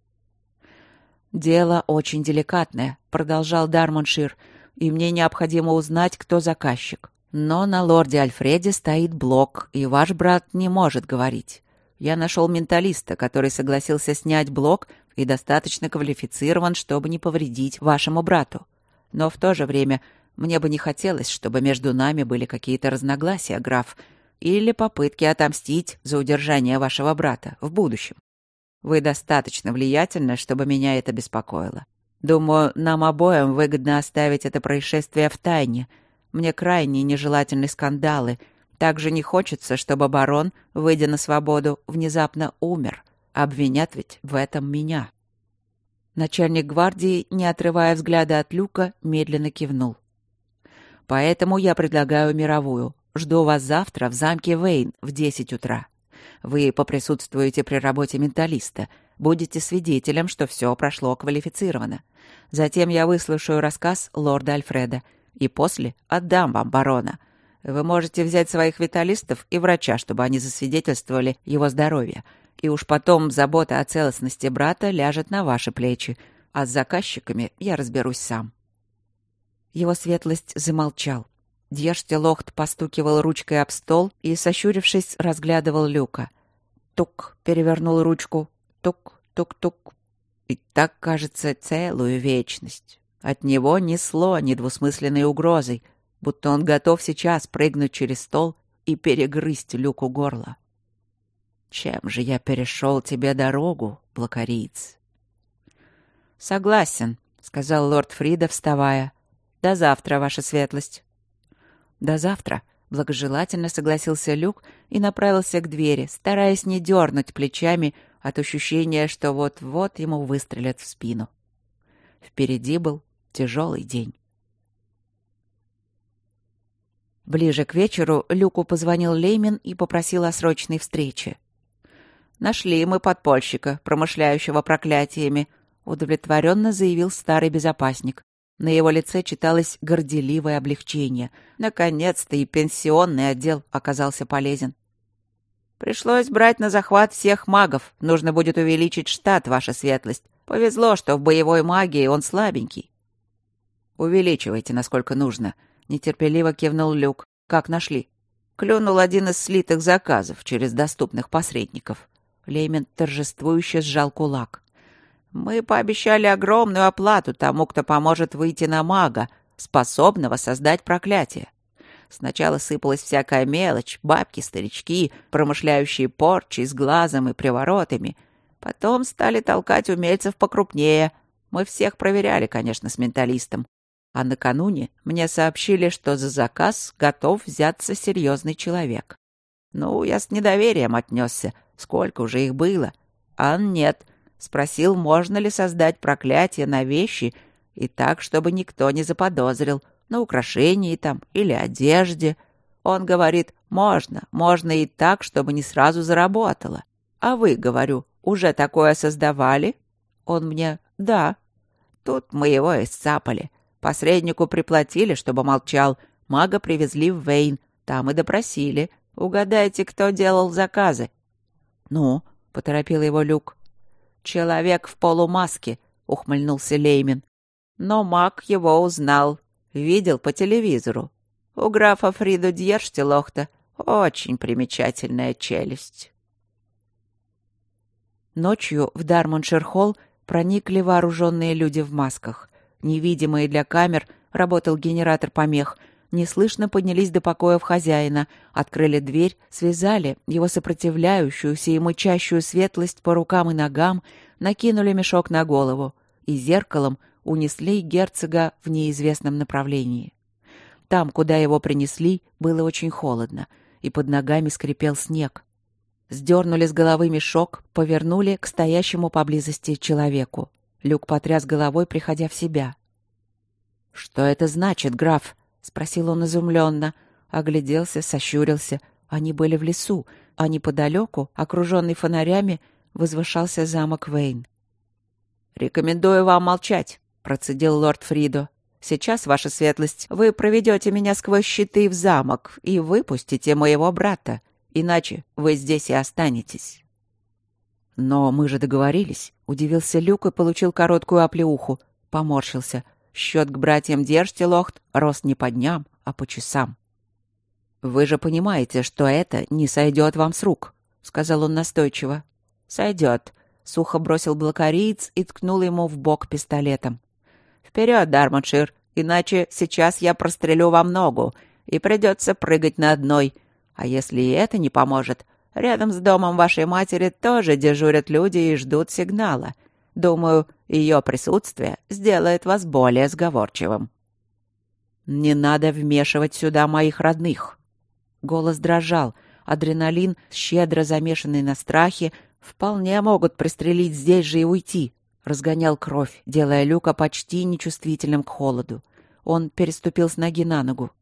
«Дело очень деликатное», — продолжал Дармоншир, «и мне необходимо узнать, кто заказчик. Но на лорде Альфреде стоит блок, и ваш брат не может говорить. Я нашел менталиста, который согласился снять блок и достаточно квалифицирован, чтобы не повредить вашему брату. Но в то же время мне бы не хотелось, чтобы между нами были какие-то разногласия, граф, или попытки отомстить за удержание вашего брата в будущем. Вы достаточно влиятельны, чтобы меня это беспокоило. Думаю, нам обоим выгодно оставить это происшествие в тайне. Мне крайне нежелательны скандалы. Также не хочется, чтобы барон, выйдя на свободу, внезапно умер. Обвинят ведь в этом меня. Начальник гвардии, не отрывая взгляда от люка, медленно кивнул. Поэтому я предлагаю мировую. Жду вас завтра в замке Вейн в 10 утра. Вы поприсутствуете при работе менталиста, будете свидетелем, что все прошло квалифицированно. Затем я выслушаю рассказ лорда Альфреда и после отдам вам барона. Вы можете взять своих виталистов и врача, чтобы они засвидетельствовали его здоровье. И уж потом забота о целостности брата ляжет на ваши плечи, а с заказчиками я разберусь сам. Его светлость замолчал. Дьештелохт постукивал ручкой об стол и, сощурившись, разглядывал люка. Тук, перевернул ручку. Тук, тук-тук. И так, кажется, целую вечность. От него несло недвусмысленной угрозой, будто он готов сейчас прыгнуть через стол и перегрызть люку горло. «Чем же я перешел тебе дорогу, блокариец?» «Согласен», — сказал лорд Фрида, вставая. До завтра, ваша светлость. До завтра, благожелательно согласился Люк и направился к двери, стараясь не дернуть плечами от ощущения, что вот-вот ему выстрелят в спину. Впереди был тяжелый день. Ближе к вечеру Люку позвонил Леймин и попросил о срочной встрече. «Нашли мы подпольщика, промышляющего проклятиями», — удовлетворенно заявил старый безопасник. На его лице читалось горделивое облегчение. Наконец-то и пенсионный отдел оказался полезен. «Пришлось брать на захват всех магов. Нужно будет увеличить штат, ваша светлость. Повезло, что в боевой магии он слабенький». «Увеличивайте, насколько нужно», — нетерпеливо кивнул Люк. «Как нашли?» Клюнул один из слитых заказов через доступных посредников. Леймен торжествующе сжал кулак. Мы пообещали огромную оплату тому, кто поможет выйти на мага, способного создать проклятие. Сначала сыпалась всякая мелочь, бабки, старички, промышляющие порчей с глазом и приворотами. Потом стали толкать умельцев покрупнее. Мы всех проверяли, конечно, с менталистом. А накануне мне сообщили, что за заказ готов взяться серьезный человек. Ну, я с недоверием отнесся. Сколько уже их было? А нет — Спросил, можно ли создать проклятие на вещи и так, чтобы никто не заподозрил, на украшении там или одежде. Он говорит, можно, можно и так, чтобы не сразу заработало. А вы, говорю, уже такое создавали? Он мне, да. Тут мы его исцапали. Посреднику приплатили, чтобы молчал. Мага привезли в Вейн, там и допросили. Угадайте, кто делал заказы? «Ну?» — поторопил его Люк. «Человек в полумаске», — ухмыльнулся Леймин. Но маг его узнал. Видел по телевизору. У графа Фриду Дьерштелохта очень примечательная челюсть. Ночью в Дармоншир-холл проникли вооруженные люди в масках. Невидимые для камер работал генератор помех — неслышно поднялись до покоев хозяина, открыли дверь, связали его сопротивляющуюся и мычащую светлость по рукам и ногам, накинули мешок на голову и зеркалом унесли герцога в неизвестном направлении. Там, куда его принесли, было очень холодно, и под ногами скрипел снег. Сдернули с головы мешок, повернули к стоящему поблизости человеку. Люк потряс головой, приходя в себя. «Что это значит, граф?» — спросил он изумленно. Огляделся, сощурился. Они были в лесу, а неподалеку, окруженный фонарями, возвышался замок Вейн. «Рекомендую вам молчать», — процедил лорд Фридо. «Сейчас, ваша светлость, вы проведете меня сквозь щиты в замок и выпустите моего брата, иначе вы здесь и останетесь». «Но мы же договорились», — удивился Люк и получил короткую оплеуху. Поморщился — Счет к братьям держьте, Лохт, рос не по дням, а по часам. Вы же понимаете, что это не сойдет вам с рук. сказал он настойчиво. «Сойдет», — сухо бросил блокариец и ткнул ему в бок пистолетом. «Вперед, Дармоншир, иначе сейчас я прострелю вам ногу, и придется прыгать на одной. А если и это не поможет, рядом с домом вашей матери тоже дежурят люди и ждут сигнала. Думаю, ее присутствие сделает вас более сговорчивым». «Не надо вмешивать сюда моих родных». Голос дрожал, адреналин, щедро замешанный на страхе, вполне могут пристрелить здесь же и уйти. Разгонял кровь, делая Люка почти нечувствительным к холоду. Он переступил с ноги на ногу.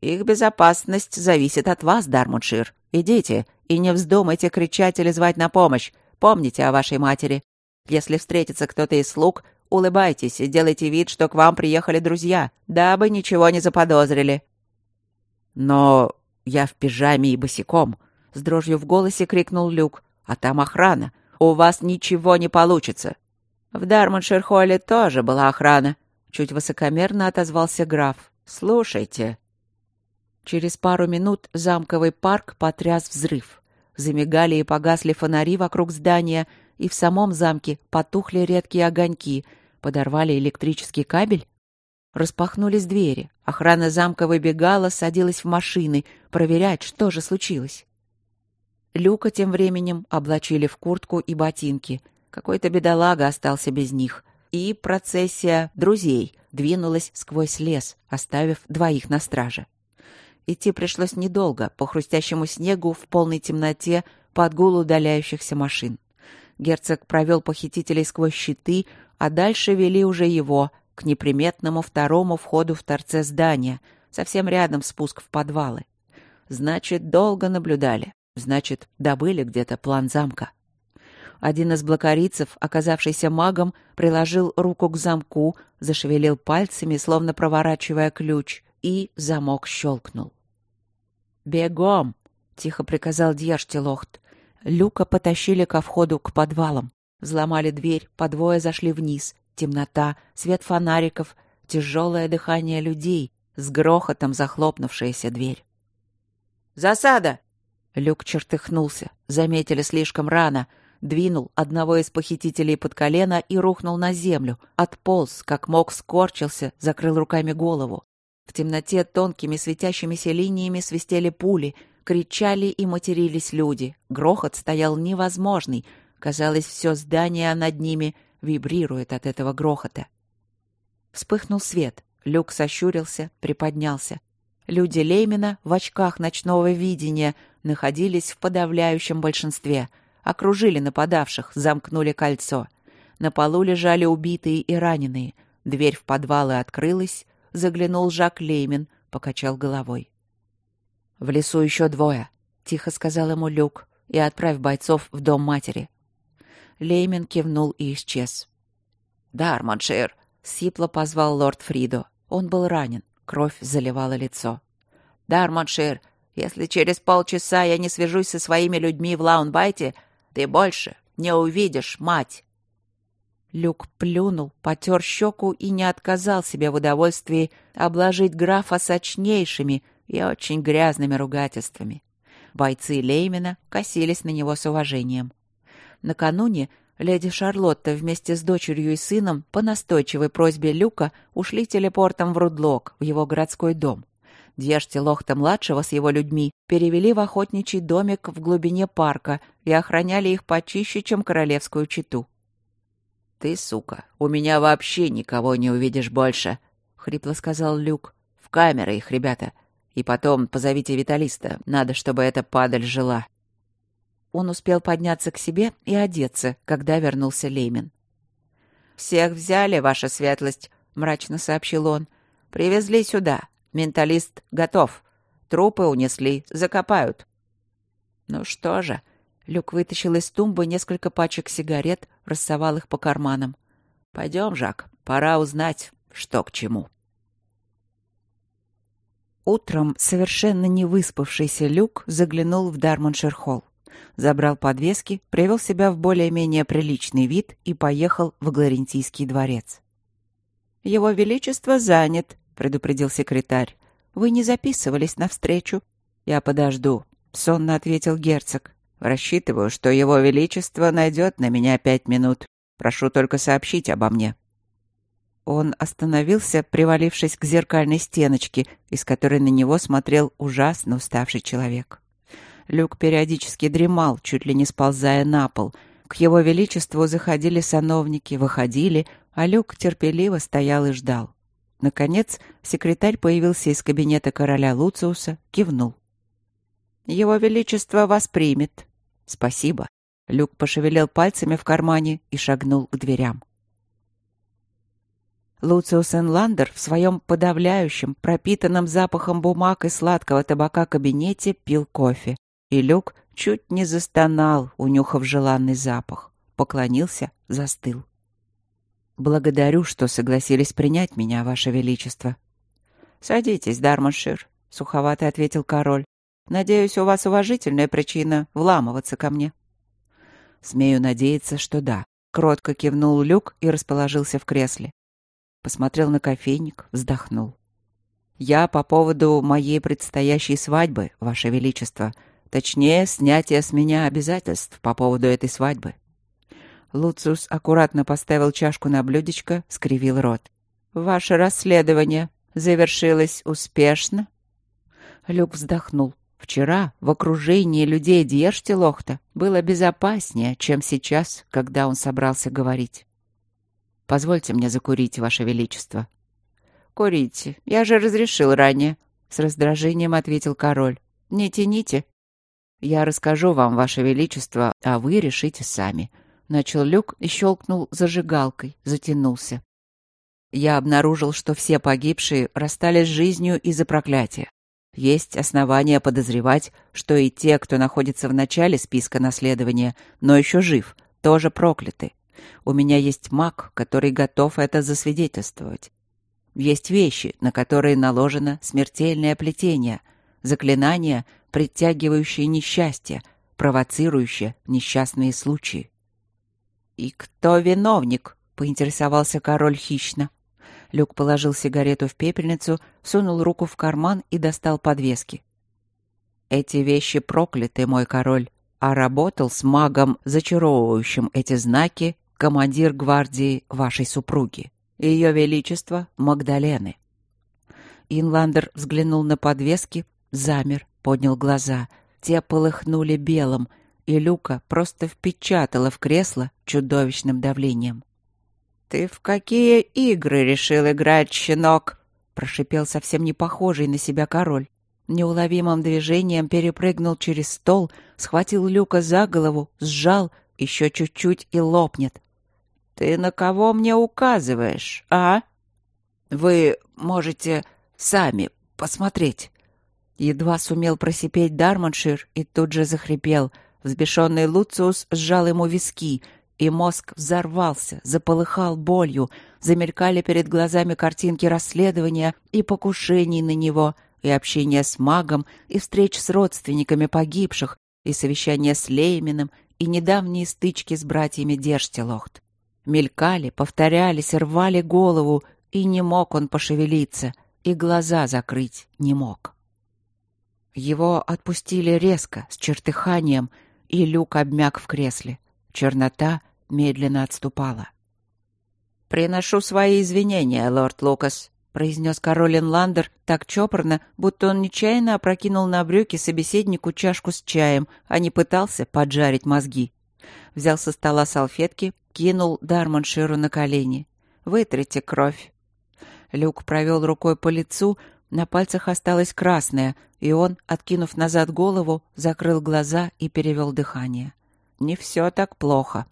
«Их безопасность зависит от вас, Дармуншир. Идите и не вздумайте кричать или звать на помощь. Помните о вашей матери. Если встретится кто-то из слуг, улыбайтесь и делайте вид, что к вам приехали друзья, дабы ничего не заподозрили». «Но я в пижаме и босиком», — с дрожью в голосе крикнул Люк. «А там охрана. У вас ничего не получится». «В Дармонширхолле тоже была охрана», — чуть высокомерно отозвался граф. «Слушайте». Через пару минут замковый парк потряс взрыв. Замигали и погасли фонари вокруг здания, и в самом замке потухли редкие огоньки. Подорвали электрический кабель? Распахнулись двери. Охрана замка выбегала, садилась в машины, проверять, что же случилось. Люка тем временем облачили в куртку и ботинки. Какой-то бедолага остался без них. И процессия друзей двинулась сквозь лес, оставив двоих на страже. Идти пришлось недолго, по хрустящему снегу в полной темноте под гул удаляющихся машин. Герцог провел похитителей сквозь щиты, а дальше вели уже его, к неприметному второму входу в торце здания, совсем рядом спуск в подвалы. Значит, долго наблюдали. Значит, добыли где-то план замка. Один из блокарицев, оказавшийся магом, приложил руку к замку, зашевелил пальцами, словно проворачивая ключ, и замок щелкнул. «Бегом!» — тихо приказал Дьерштилохт. Люка потащили ко входу к подвалам. Взломали дверь, по двое зашли вниз. Темнота, свет фонариков, тяжелое дыхание людей, с грохотом захлопнувшаяся дверь. «Засада!» Люк чертыхнулся. Заметили слишком рано. Двинул одного из похитителей под колено и рухнул на землю. Отполз, как мог, скорчился, закрыл руками голову. В темноте тонкими светящимися линиями свистели пули, кричали и матерились люди. Грохот стоял невозможный. Казалось, все здание над ними вибрирует от этого грохота. Вспыхнул свет. Люк сощурился, приподнялся. Люди Леймена в очках ночного видения находились в подавляющем большинстве. Окружили нападавших, замкнули кольцо. На полу лежали убитые и раненые. Дверь в подвалы открылась. Заглянул Жак Леймен, покачал головой. «В лесу еще двое», — тихо сказал ему Люк, «и отправь бойцов в дом матери». Леймен кивнул и исчез. «Дармоншир!» — сипло позвал лорд Фридо. Он был ранен, кровь заливала лицо. «Дармоншир, если через полчаса я не свяжусь со своими людьми в Лаунбайте, ты больше не увидишь мать!» Люк плюнул, потер щеку и не отказал себе в удовольствии обложить графа сочнейшими и очень грязными ругательствами. Бойцы Леймена косились на него с уважением. Накануне леди Шарлотта вместе с дочерью и сыном по настойчивой просьбе Люка ушли телепортом в Рудлок, в его городской дом. Дьешти Лохта-младшего с его людьми перевели в охотничий домик в глубине парка и охраняли их почище, чем королевскую читу. «Ты, сука, у меня вообще никого не увидишь больше», — хрипло сказал Люк. «В камеры их, ребята. И потом позовите Виталиста. Надо, чтобы эта падаль жила». Он успел подняться к себе и одеться, когда вернулся Леймин. «Всех взяли, ваша светлость», — мрачно сообщил он. «Привезли сюда. Менталист готов. Трупы унесли, закопают». «Ну что же?» Люк вытащил из тумбы несколько пачек сигарет, рассовал их по карманам. «Пойдем, Жак, пора узнать, что к чему». Утром совершенно не выспавшийся Люк заглянул в Дармоншир-холл. Забрал подвески, привел себя в более-менее приличный вид и поехал в Гларентийский дворец. «Его Величество занят», — предупредил секретарь. «Вы не записывались на встречу?» «Я подожду», — сонно ответил герцог. Рассчитываю, что Его Величество найдет на меня пять минут. Прошу только сообщить обо мне». Он остановился, привалившись к зеркальной стеночке, из которой на него смотрел ужасно уставший человек. Люк периодически дремал, чуть ли не сползая на пол. К его величеству заходили сановники, выходили, а Люк терпеливо стоял и ждал. Наконец, секретарь появился из кабинета короля Луциуса, кивнул. «Его величество вас примет». «Спасибо». Люк пошевелил пальцами в кармане и шагнул к дверям. Луциус Энландер в своем подавляющем, пропитанном запахом бумаг и сладкого табака кабинете пил кофе. И Люк чуть не застонал, унюхав желанный запах. Поклонился, застыл. «Благодарю, что согласились принять меня, Ваше Величество». «Садитесь, Дарманшир», — суховато ответил король. «Надеюсь, у вас уважительная причина вламываться ко мне». «Смею надеяться, что да», — кротко кивнул Люк и расположился в кресле. Посмотрел на кофейник, вздохнул. «Я по поводу моей предстоящей свадьбы, Ваше Величество», Точнее, снятие с меня обязательств по поводу этой свадьбы. Луциус аккуратно поставил чашку на блюдечко, скривил рот. «Ваше расследование завершилось успешно?» Люк вздохнул. Вчера в окружении людей Дьерштилохта было безопаснее, чем сейчас, когда он собрался говорить. «Позвольте мне закурить, Ваше Величество». «Курите. Я же разрешил ранее», — с раздражением ответил король. «Не тяните, «Я расскажу вам, Ваше Величество, а вы решите сами». Начал Люк и щелкнул зажигалкой, затянулся. Я обнаружил, что все погибшие расстались с жизнью из-за проклятия. Есть основания подозревать, что и те, кто находится в начале списка наследования, но еще жив, тоже прокляты. У меня есть маг, который готов это засвидетельствовать. Есть вещи, на которые наложено смертельное плетение, заклинания, притягивающее несчастье, провоцирующее несчастные случаи. «И кто виновник?» — поинтересовался король хищно. Люк положил сигарету в пепельницу, сунул руку в карман и достал подвески. «Эти вещи прокляты, мой король, а работал с магом, зачаровывающим эти знаки, командир гвардии вашей супруги, ее величество Магдалены». Инландер взглянул на подвески, замер, поднял глаза. Те полыхнули белым, и Люка просто впечатала в кресло чудовищным давлением. «Ты в какие игры решил играть, щенок?» — прошипел совсем не похожий на себя король. Неуловимым движением перепрыгнул через стол, схватил Люка за голову, сжал, еще чуть-чуть и лопнет. «Ты на кого мне указываешь, а?» «Вы можете сами посмотреть», Едва сумел просипеть Дармоншир и тут же захрипел. Взбешенный Луциус сжал ему виски, и мозг взорвался, заполыхал болью, замелькали перед глазами картинки расследования и покушений на него, и общения с магом, и встреч с родственниками погибших, и совещания с Леймином, и недавние стычки с братьями Держтелохт. Мелькали, повторялись, рвали голову, и не мог он пошевелиться, и глаза закрыть не мог. Его отпустили резко, с чертыханием, и Люк обмяк в кресле. Чернота медленно отступала. «Приношу свои извинения, лорд Лукас», — произнес король Инландер так чопорно, будто он нечаянно опрокинул на брюки собеседнику чашку с чаем, а не пытался поджарить мозги. Взял со стола салфетки, кинул Дарманширу на колени. «Вытрите кровь». Люк провел рукой по лицу, на пальцах осталось красное, и он, откинув назад голову, закрыл глаза и перевел дыхание. Не все так плохо.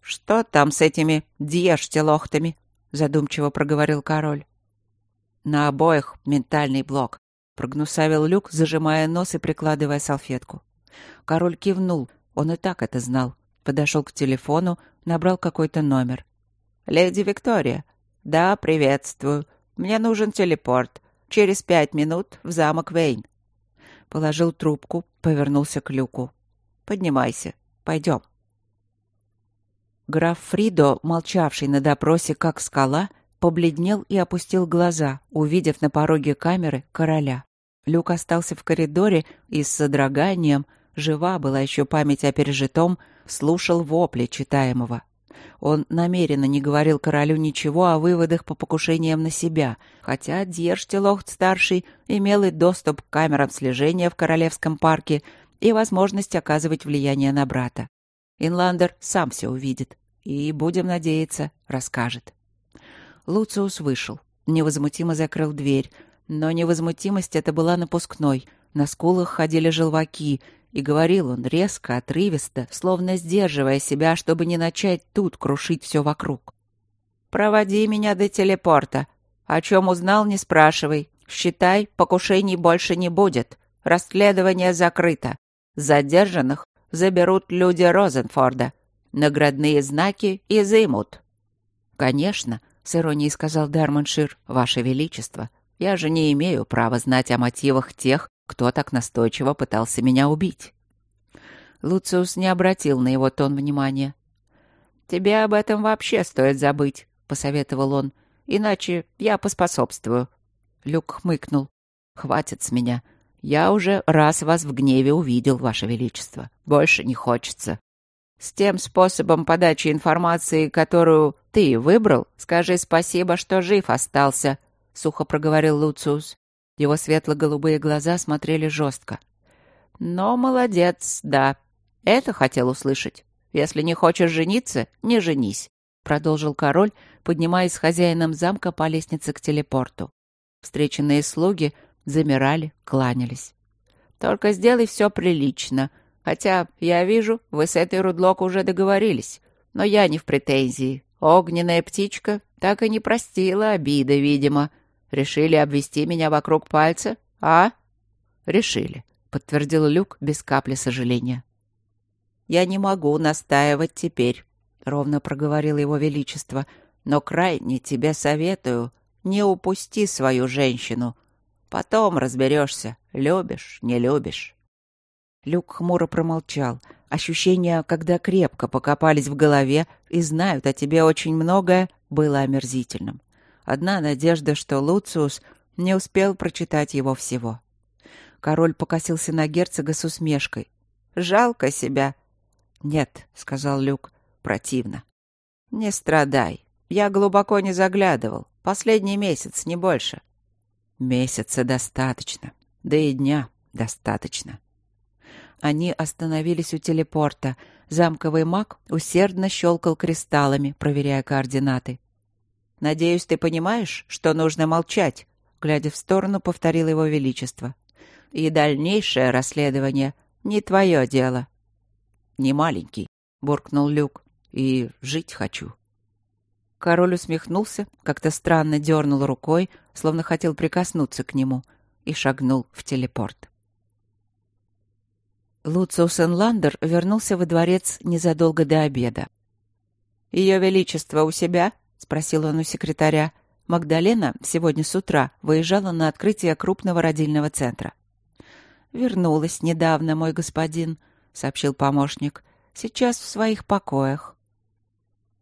«Что там с этими дьештелохтами?» — задумчиво проговорил король. «На обоих ментальный блок», — прогнусавил Люк, зажимая нос и прикладывая салфетку. Король кивнул, он и так это знал. Подошел к телефону, набрал какой-то номер. «Леди Виктория». «Да, приветствую. Мне нужен телепорт. Через пять минут в замок Вейн. Положил трубку, повернулся к люку. Поднимайся. Пойдем. Граф Фридо, молчавший на допросе как скала, побледнел и опустил глаза, увидев на пороге камеры короля. Люк остался в коридоре и с содроганием, жива была еще память о пережитом, слушал вопли читаемого. Он намеренно не говорил королю ничего о выводах по покушениям на себя, хотя Дьерштелохт-старший имел и доступ к камерам слежения в Королевском парке и возможность оказывать влияние на брата. Инландер сам все увидит и, будем надеяться, расскажет. Луциус вышел, невозмутимо закрыл дверь, но невозмутимость эта была напускной. На скулах ходили желваки, и говорил он резко, отрывисто, словно сдерживая себя, чтобы не начать тут крушить все вокруг. «Проводи меня до телепорта. О чем узнал, не спрашивай. Считай, покушений больше не будет. Расследование закрыто. Задержанных заберут люди Розенфорда. Наградные знаки изымут». «Конечно», — с иронией сказал Дарманшир, — «Ваше Величество, я же не имею права знать о мотивах тех, кто так настойчиво пытался меня убить. Луциус не обратил на его тон внимания. «Тебе об этом вообще стоит забыть», — посоветовал он. «Иначе я поспособствую». Люк хмыкнул. «Хватит с меня. Я уже раз вас в гневе увидел, Ваше Величество. Больше не хочется. С тем способом подачи информации, которую ты выбрал, скажи спасибо, что жив остался», — сухо проговорил Луциус. Его светло-голубые глаза смотрели жестко. «Но молодец, да. Это хотел услышать. Если не хочешь жениться, не женись», — продолжил король, поднимаясь с хозяином замка по лестнице к телепорту. Встреченные слуги замирали, кланялись. «Только сделай все прилично. Хотя, я вижу, вы с этой Рудлок уже договорились. Но я не в претензии. Огненная птичка так и не простила обиды, видимо. Решили обвести меня вокруг пальца, а? Решили, подтвердил Люк без капли сожаления. Я не могу настаивать теперь, ровно проговорил его величество, но крайне тебе советую, не упусти свою женщину. Потом разберешься, любишь, не любишь. Люк хмуро промолчал. Ощущение, когда крепко покопались в голове и знают о тебе очень многое, было омерзительным. Одна надежда, что Луциус не успел прочитать его всего. Король покосился на герцога с усмешкой. «Жалко себя». «Нет», — сказал Люк, — «противно». «Не страдай. Я глубоко не заглядывал. Последний месяц, не больше». «Месяца достаточно. Да и дня достаточно». Они остановились у телепорта. Замковый маг усердно щелкал кристаллами, проверяя координаты. Надеюсь, ты понимаешь, что нужно молчать, глядя в сторону, повторил его величество. И дальнейшее расследование не твое дело. Не маленький, буркнул Люк. И жить хочу. Король усмехнулся, как-то странно дернул рукой, словно хотел прикоснуться к нему, и шагнул в телепорт. Луциус Энландер вернулся во дворец незадолго до обеда. «Ее Величество у себя?» — спросил он у секретаря. Магдалена сегодня с утра выезжала на открытие крупного родильного центра. «Вернулась недавно, мой господин», — сообщил помощник. «Сейчас в своих покоях».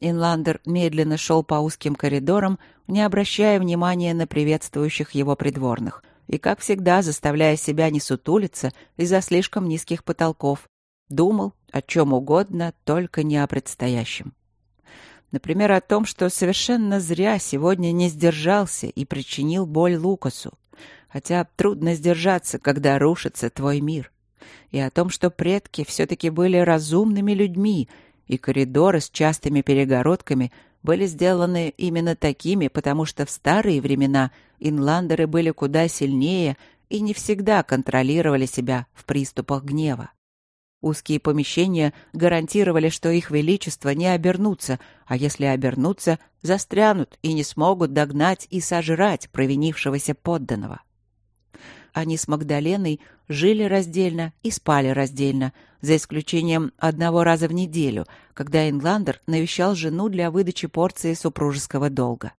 Инландер медленно шел по узким коридорам, не обращая внимания на приветствующих его придворных, и, как всегда, заставляя себя не сутулиться из-за слишком низких потолков, думал о чем угодно, только не о предстоящем. Например, о том, что совершенно зря сегодня не сдержался и причинил боль Лукасу. Хотя трудно сдержаться, когда рушится твой мир. И о том, что предки все-таки были разумными людьми, и коридоры с частыми перегородками были сделаны именно такими, потому что в старые времена инландеры были куда сильнее и не всегда контролировали себя в приступах гнева. Узкие помещения гарантировали, что их величество не обернутся, а если обернутся, застрянут и не смогут догнать и сожрать провинившегося подданного. Они с Магдаленой жили раздельно и спали раздельно, за исключением одного раза в неделю, когда Инландер навещал жену для выдачи порции супружеского долга.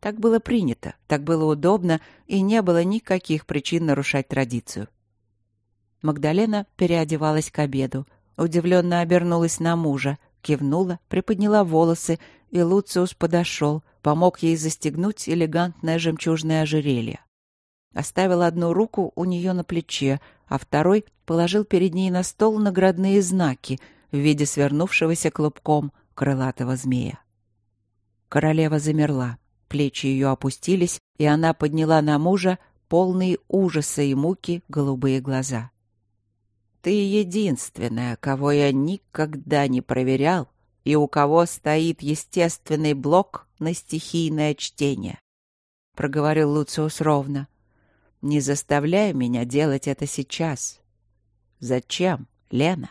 Так было принято, так было удобно, и не было никаких причин нарушать традицию. Магдалена переодевалась к обеду. Удивленно обернулась на мужа, кивнула, приподняла волосы, и Луциус подошел, помог ей застегнуть элегантное жемчужное ожерелье. оставил одну руку у нее на плече, а второй положил перед ней на стол наградные знаки в виде свернувшегося клубком крылатого змея. Королева замерла, плечи ее опустились, и она подняла на мужа полные ужаса и муки голубые глаза. «Ты единственная, кого я никогда не проверял и у кого стоит естественный блок на стихийное чтение», — проговорил Луциус ровно. «Не заставляй меня делать это сейчас. Зачем, Лена?»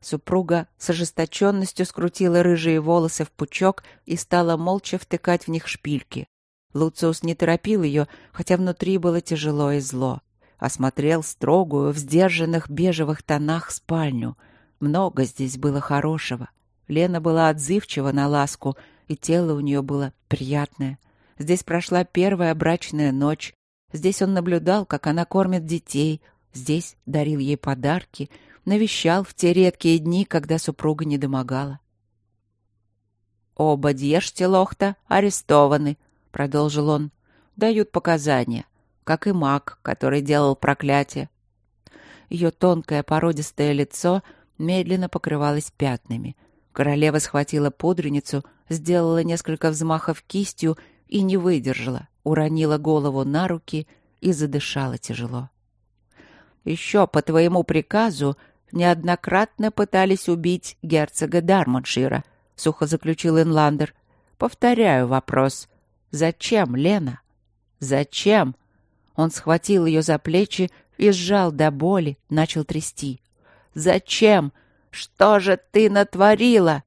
Супруга с ожесточенностью скрутила рыжие волосы в пучок и стала молча втыкать в них шпильки. Луциус не торопил ее, хотя внутри было тяжело и зло. Осмотрел строгую, в сдержанных бежевых тонах спальню. Много здесь было хорошего. Лена была отзывчива на ласку, и тело у нее было приятное. Здесь прошла первая брачная ночь. Здесь он наблюдал, как она кормит детей. Здесь дарил ей подарки, навещал в те редкие дни, когда супруга не домогала. «Оба Дьештилохта арестованы», — продолжил он. «Дают показания, как и маг, который делал проклятие». Ее тонкое породистое лицо медленно покрывалось пятнами. Королева схватила пудреницу, сделала несколько взмахов кистью и не выдержала, уронила голову на руки и задышала тяжело. «Еще по твоему приказу неоднократно пытались убить герцога Дармоншира», — сухо заключил Инландер. «Повторяю вопрос. Зачем, Лена? Зачем?» Он схватил ее за плечи и сжал до боли, начал трясти. «Зачем? Что же ты натворила?»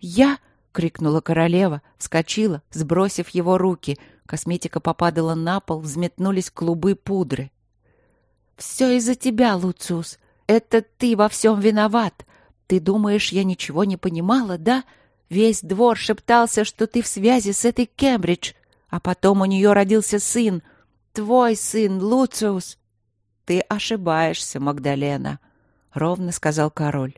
«Я?» — крикнула королева, вскочила, сбросив его руки. Косметика попадала на пол, взметнулись клубы пудры. «Все из-за тебя, Луциус. Это ты во всем виноват. Ты думаешь, я ничего не понимала, да? Весь двор шептался, что ты в связи с этой Кембридж. А потом у нее родился сын. Твой сын, Луциус. Ты ошибаешься, Магдалена, — ровно сказал король.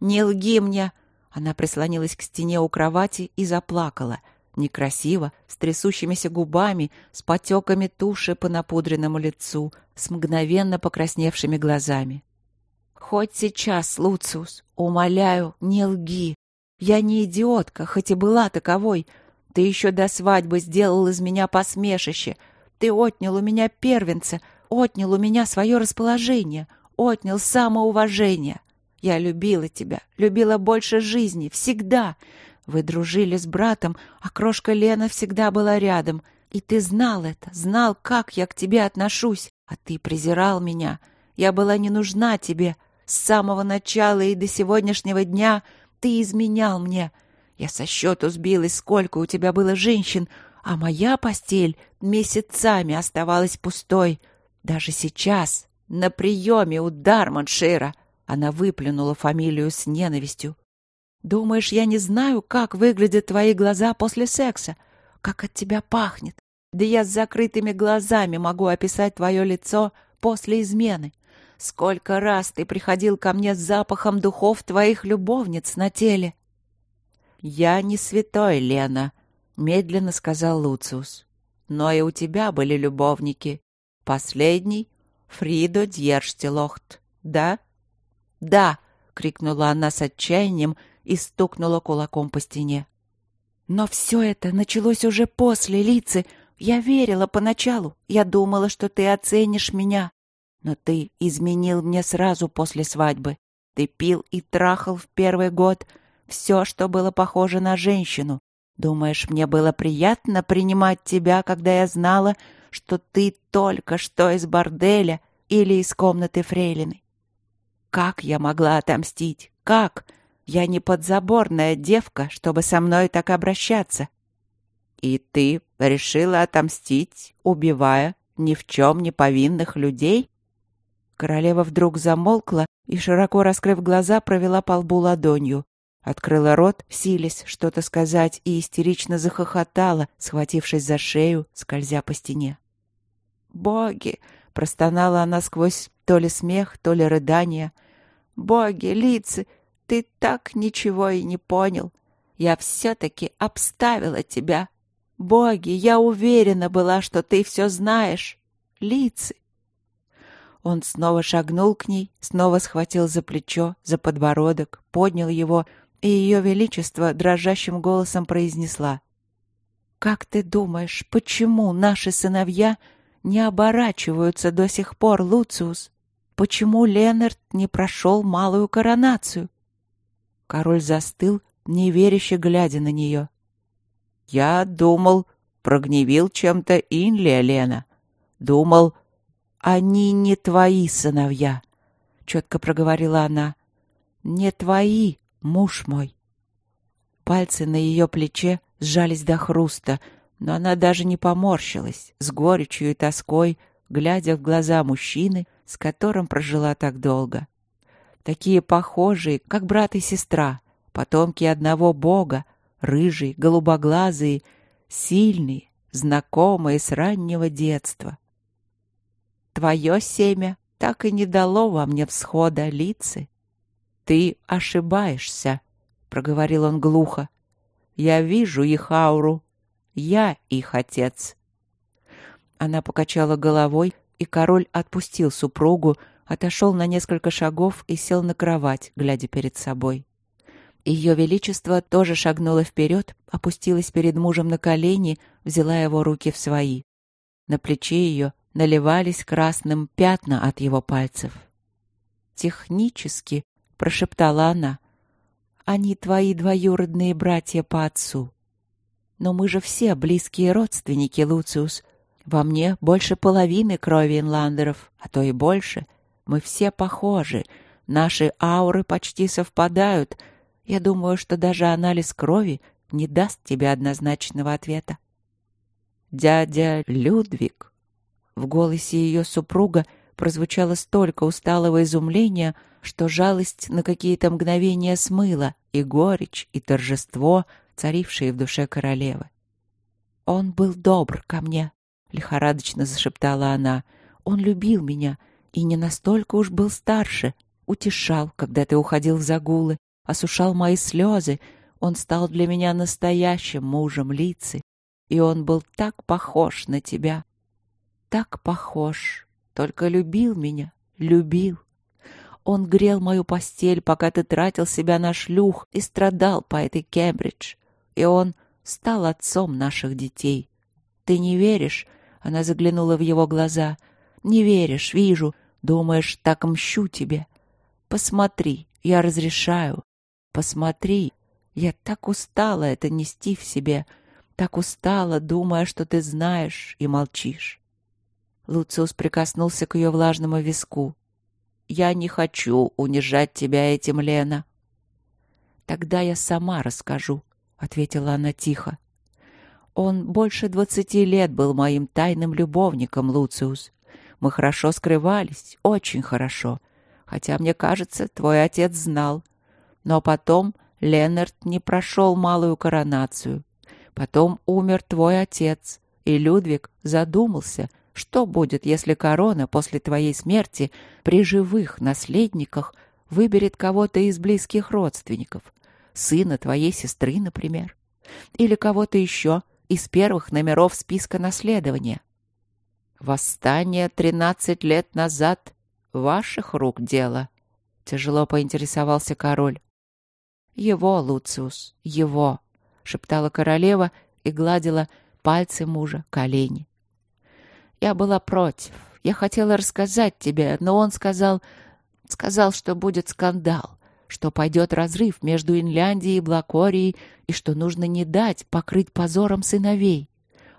Не лги мне. Она прислонилась к стене у кровати и заплакала. Некрасиво, с трясущимися губами, с потеками туши по напудренному лицу, с мгновенно покрасневшими глазами. Хоть сейчас, Луциус, умоляю, не лги. Я не идиотка, хоть и была таковой. Ты еще до свадьбы сделал из меня посмешище. Ты отнял у меня первенца, отнял у меня свое расположение, отнял самоуважение. Я любила тебя, любила больше жизни, всегда. Вы дружили с братом, а крошка Лена всегда была рядом. И ты знал это, знал, как я к тебе отношусь, а ты презирал меня. Я была не нужна тебе, с самого начала и до сегодняшнего дня ты изменял мне. Я со счету сбилась, сколько у тебя было женщин, а моя постель месяцами оставалась пустой. Даже сейчас, на приеме у Дарманшира, она выплюнула фамилию с ненавистью. Думаешь, я не знаю, как выглядят твои глаза после секса? Как от тебя пахнет? Да я с закрытыми глазами могу описать твое лицо после измены. Сколько раз ты приходил ко мне с запахом духов твоих любовниц на теле!» «Я не святой, Лена», — медленно сказал Луциус. «Но и у тебя были любовники. Последний — Фридо Дьерштилохт, да?» «Да!» — крикнула она с отчаянием и стукнула кулаком по стене. «Но все это началось уже после, Лицы. Я верила поначалу. Я думала, что ты оценишь меня. Но ты изменил мне сразу после свадьбы. Ты пил и трахал в первый год все, что было похоже на женщину. Думаешь, мне было приятно принимать тебя, когда я знала, что ты только что из борделя или из комнаты фрейлины? Как я могла отомстить? Как? Я не подзаборная девка, чтобы со мной так обращаться. И ты решила отомстить, убивая ни в чем не повинных людей? Королева вдруг замолкла и, широко раскрыв глаза, провела по лбу ладонью. Открыла рот, силясь что-то сказать, и истерично захохотала, схватившись за шею, скользя по стене. «Боги!» — простонала она сквозь то ли смех, то ли рыдание. «Боги, лицы, ты так ничего и не понял. Я все-таки обставила тебя. Боги, я уверена была, что ты все знаешь. лицы. Он снова шагнул к ней, снова схватил за плечо, за подбородок, поднял его, и ее величество дрожащим голосом произнесла. «Как ты думаешь, почему наши сыновья не оборачиваются до сих пор, Луциус? Почему Ленард не прошел малую коронацию?» Король застыл, неверяще глядя на нее. «Я думал, прогневил чем-то Инлия, Лена. Думал, они не твои сыновья», — четко проговорила она. «Не твои, муж мой». Пальцы на ее плече сжались до хруста, но она даже не поморщилась, с горечью и тоской, глядя в глаза мужчины, с которым прожила так долго. Такие похожие, как брат и сестра, потомки одного бога, рыжие, голубоглазые, сильные, знакомые с раннего детства. Твое семя так и не дало во мне всхода лицы. Ты ошибаешься, — проговорил он глухо. Я вижу их ауру. Я их отец. Она покачала головой, и король отпустил супругу, отошел на несколько шагов и сел на кровать, глядя перед собой. Ее Величество тоже шагнуло вперед, опустилась перед мужем на колени, взяла его руки в свои. На плече ее наливались красным пятна от его пальцев. «Технически», — прошептала она, — «они твои двоюродные братья по отцу. Но мы же все близкие родственники, Луциус. Во мне больше половины крови инландеров, а то и больше. Мы все похожи, наши ауры почти совпадают. Я думаю, что даже анализ крови не даст тебе однозначного ответа. Дядя Людвиг. В голосе ее супруга прозвучало столько усталого изумления, что жалость на какие-то мгновения смыла и горечь, и торжество, царившие в душе королевы. «Он был добр ко мне», — лихорадочно зашептала она. «Он любил меня и не настолько уж был старше, утешал, когда ты уходил в загулы, осушал мои слезы. Он стал для меня настоящим мужем лицы, и он был так похож на тебя. Так похож, только любил меня, любил. Он грел мою постель, пока ты тратил себя на шлюх и страдал по этой Кембридж. И он стал отцом наших детей. Ты не веришь? Она заглянула в его глаза. Не веришь, вижу. Думаешь, так мщу тебе. Посмотри, я разрешаю. Посмотри, я так устала это нести в себе, так устала, думая, что ты знаешь и молчишь. Луциус прикоснулся к ее влажному виску. «Я не хочу унижать тебя этим, Лена». «Тогда я сама расскажу», — ответила она тихо. «Он больше двадцати лет был моим тайным любовником, Луциус. Мы хорошо скрывались, очень хорошо. Хотя, мне кажется, твой отец знал. Но потом Ленард не прошел малую коронацию. Потом умер твой отец, и Людвиг задумался, что будет, если корона после твоей смерти при живых наследниках выберет кого-то из близких родственников, сына твоей сестры, например, или кого-то еще из первых номеров списка наследования. Восстание тринадцать лет назад — ваших рук дело, — тяжело поинтересовался король. «Его, Луциус, его!» — шептала королева и гладила пальцы мужа, колени. «Я была против. Я хотела рассказать тебе, но он сказал... Сказал, что будет скандал, что пойдет разрыв между Инляндией и Блакорией и что нужно не дать покрыть позором сыновей.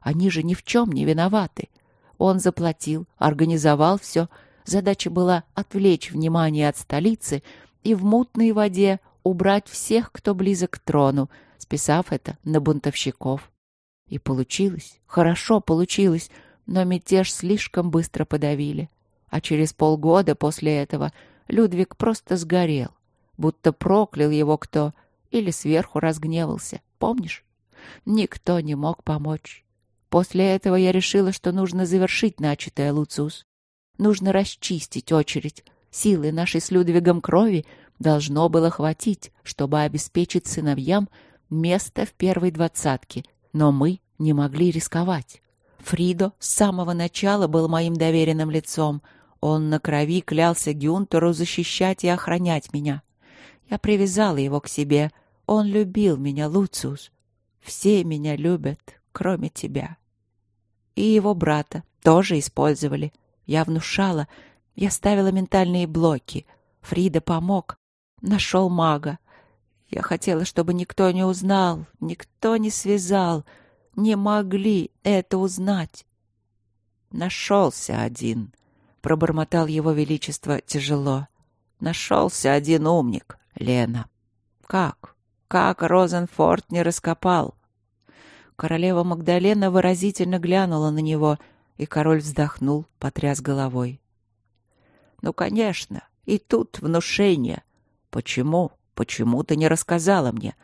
Они же ни в чем не виноваты. Он заплатил, организовал все. Задача была отвлечь внимание от столицы и в мутной воде убрать всех, кто близок к трону, списав это на бунтовщиков. И получилось, хорошо получилось, но мятеж слишком быстро подавили. А через полгода после этого Людвиг просто сгорел, будто проклял его кто или сверху разгневался. Помнишь? Никто не мог помочь. После этого я решила, что нужно завершить начатое, Луциус. Нужно расчистить очередь. Силы нашей с Людвигом крови должно было хватить, чтобы обеспечить сыновьям место в первой двадцатке, но мы не могли рисковать. Фридо с самого начала был моим доверенным лицом. Он на крови клялся Гюнтеру защищать и охранять меня. Я привязала его к себе. Он любил меня, Луциус. Все меня любят, кроме тебя. И его брата тоже использовали. Я внушала, я ставила ментальные блоки. Фрида помог, нашел мага. Я хотела, чтобы никто не узнал, никто не связал, не могли это узнать. Нашелся один, пробормотал его величество тяжело. Нашелся один умник, Лена. Как? Как Розенфорд не раскопал? Королева Магдалена выразительно глянула на него, и король вздохнул, потряс головой. Ну, конечно, и тут внушение. Почему? Почему ты не рассказала мне?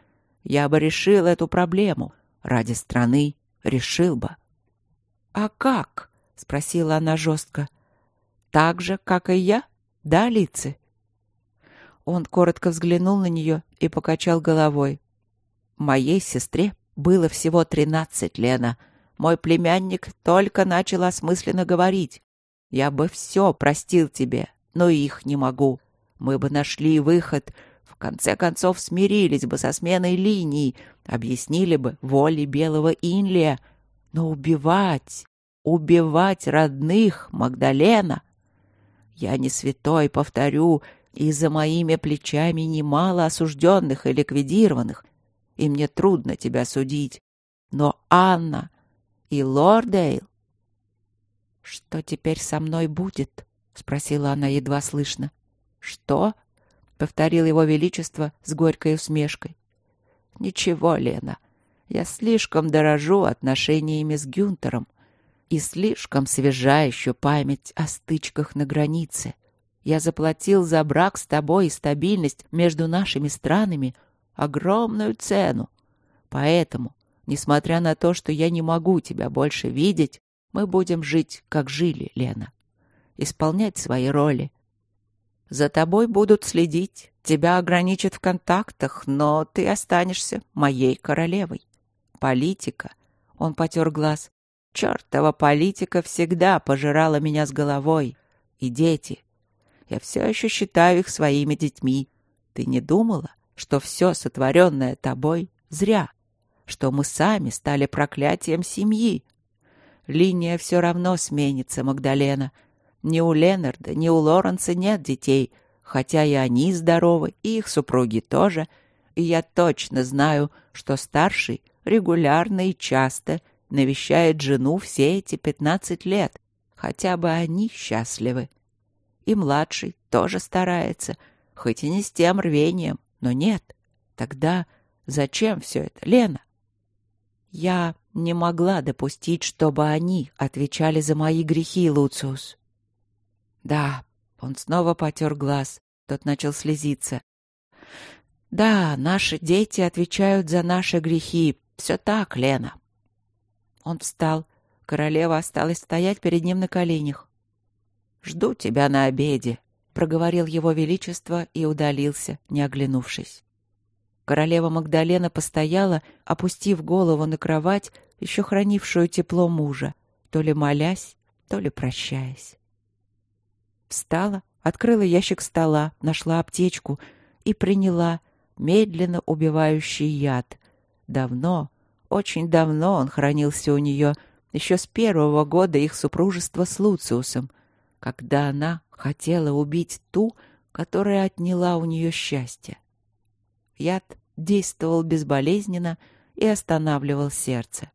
Я бы решил эту проблему. Ради страны решил бы. А как? спросила она жестко. Так же, как и я? Да, Лицы? Он коротко взглянул на нее и покачал головой. Моей сестре было всего тринадцать, Лена. Мой племянник только начал осмысленно говорить. Я бы все простил тебе, но их не могу. Мы бы нашли выход, конце концов смирились бы со сменой линий, объяснили бы воле белого Инлия. Но убивать, убивать родных, Магдалена... Я не святой, повторю, и за моими плечами немало осужденных и ликвидированных, и мне трудно тебя судить. Но Анна и Лордейл «Что теперь со мной будет?» — спросила она едва слышно. «Что?» — повторил его величество с горькой усмешкой. «Ничего, Лена. Я слишком дорожу отношениями с Гюнтером и слишком свежа еще память о стычках на границе. Я заплатил за брак с тобой и стабильность между нашими странами огромную цену. Поэтому, несмотря на то, что я не могу тебя больше видеть, мы будем жить, как жили, Лена. Исполнять свои роли. За тобой будут следить, тебя ограничат в контактах, но ты останешься моей королевой. Политика. Он потер глаз. Чертова политика всегда пожирала меня с головой. И дети. Я все еще считаю их своими детьми. Ты не думала, что все сотворенное тобой зря? Что мы сами стали проклятием семьи? Линия все равно сменится, Магдалена. Ни у Ленарда, ни у Лоренса нет детей, хотя и они здоровы, и их супруги тоже. И я точно знаю, что старший регулярно и часто навещает жену все эти пятнадцать лет. Хотя бы они счастливы. И младший тоже старается, хоть и не с тем рвением, но нет. Тогда зачем все это, Лена? Я не могла допустить, чтобы они отвечали за мои грехи, Луциус. Да, он снова потер глаз. Тот начал слезиться. Да, наши дети отвечают за наши грехи. Все так, Лена. Он встал. Королева осталась стоять перед ним на коленях. «Жду тебя на обеде», — проговорил его величество и удалился, не оглянувшись. Королева Магдалена постояла, опустив голову на кровать, еще хранившую тепло мужа, то ли молясь, то ли прощаясь. Встала, открыла ящик стола, нашла аптечку и приняла медленно убивающий яд. Давно, очень давно он хранился у нее, еще с первого года их супружества с Луциусом, когда она хотела убить ту, которая отняла у нее счастье. Яд действовал безболезненно и останавливал сердце.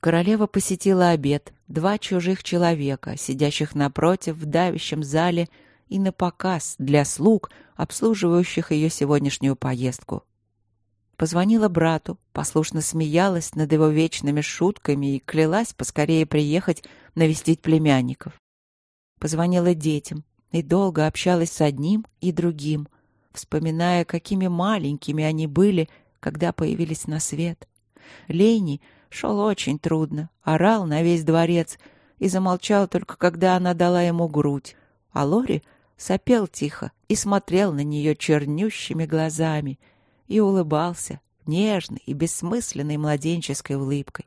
Королева посетила обед. Два чужих человека, сидящих напротив в давящем зале и на показ для слуг, обслуживающих ее сегодняшнюю поездку. Позвонила брату, послушно смеялась над его вечными шутками и клялась поскорее приехать навестить племянников. Позвонила детям и долго общалась с одним и другим, вспоминая, какими маленькими они были, когда появились на свет. Лени шел очень трудно, орал на весь дворец и замолчал только когда она дала ему грудь, а Лори сопел тихо и смотрел на нее чернющими глазами и улыбался нежной и бессмысленной младенческой улыбкой.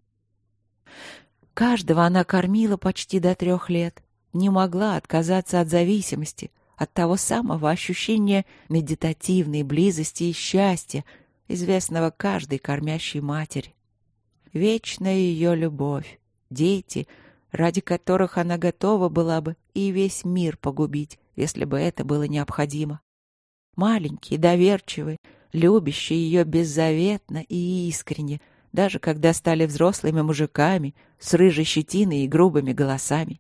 Каждого она кормила почти до трех лет, не могла отказаться от зависимости, от того самого ощущения медитативной близости и счастья, известного каждой кормящей матери. Вечная ее любовь, дети, ради которых она готова была бы и весь мир погубить, если бы это было необходимо. Маленькие, доверчивые, любящие ее беззаветно и искренне, даже когда стали взрослыми мужиками с рыжей щетиной и грубыми голосами.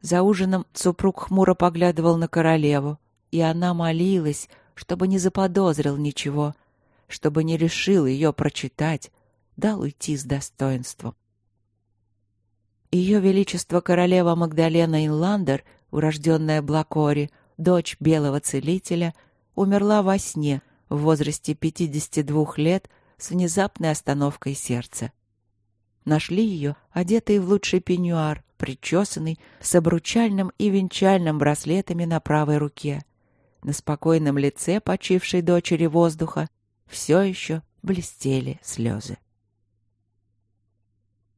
За ужином супруг хмуро поглядывал на королеву, и она молилась, чтобы не заподозрил ничего, чтобы не решил ее прочитать, дал уйти с достоинством. Ее Величество королева Магдалена Инландер, урожденная Блакори, дочь белого целителя, умерла во сне в возрасте 52 лет с внезапной остановкой сердца. Нашли ее, одетой в лучший пеньюар, причесанный, с обручальным и венчальным браслетами на правой руке. На спокойном лице почившей дочери воздуха все еще блестели слезы.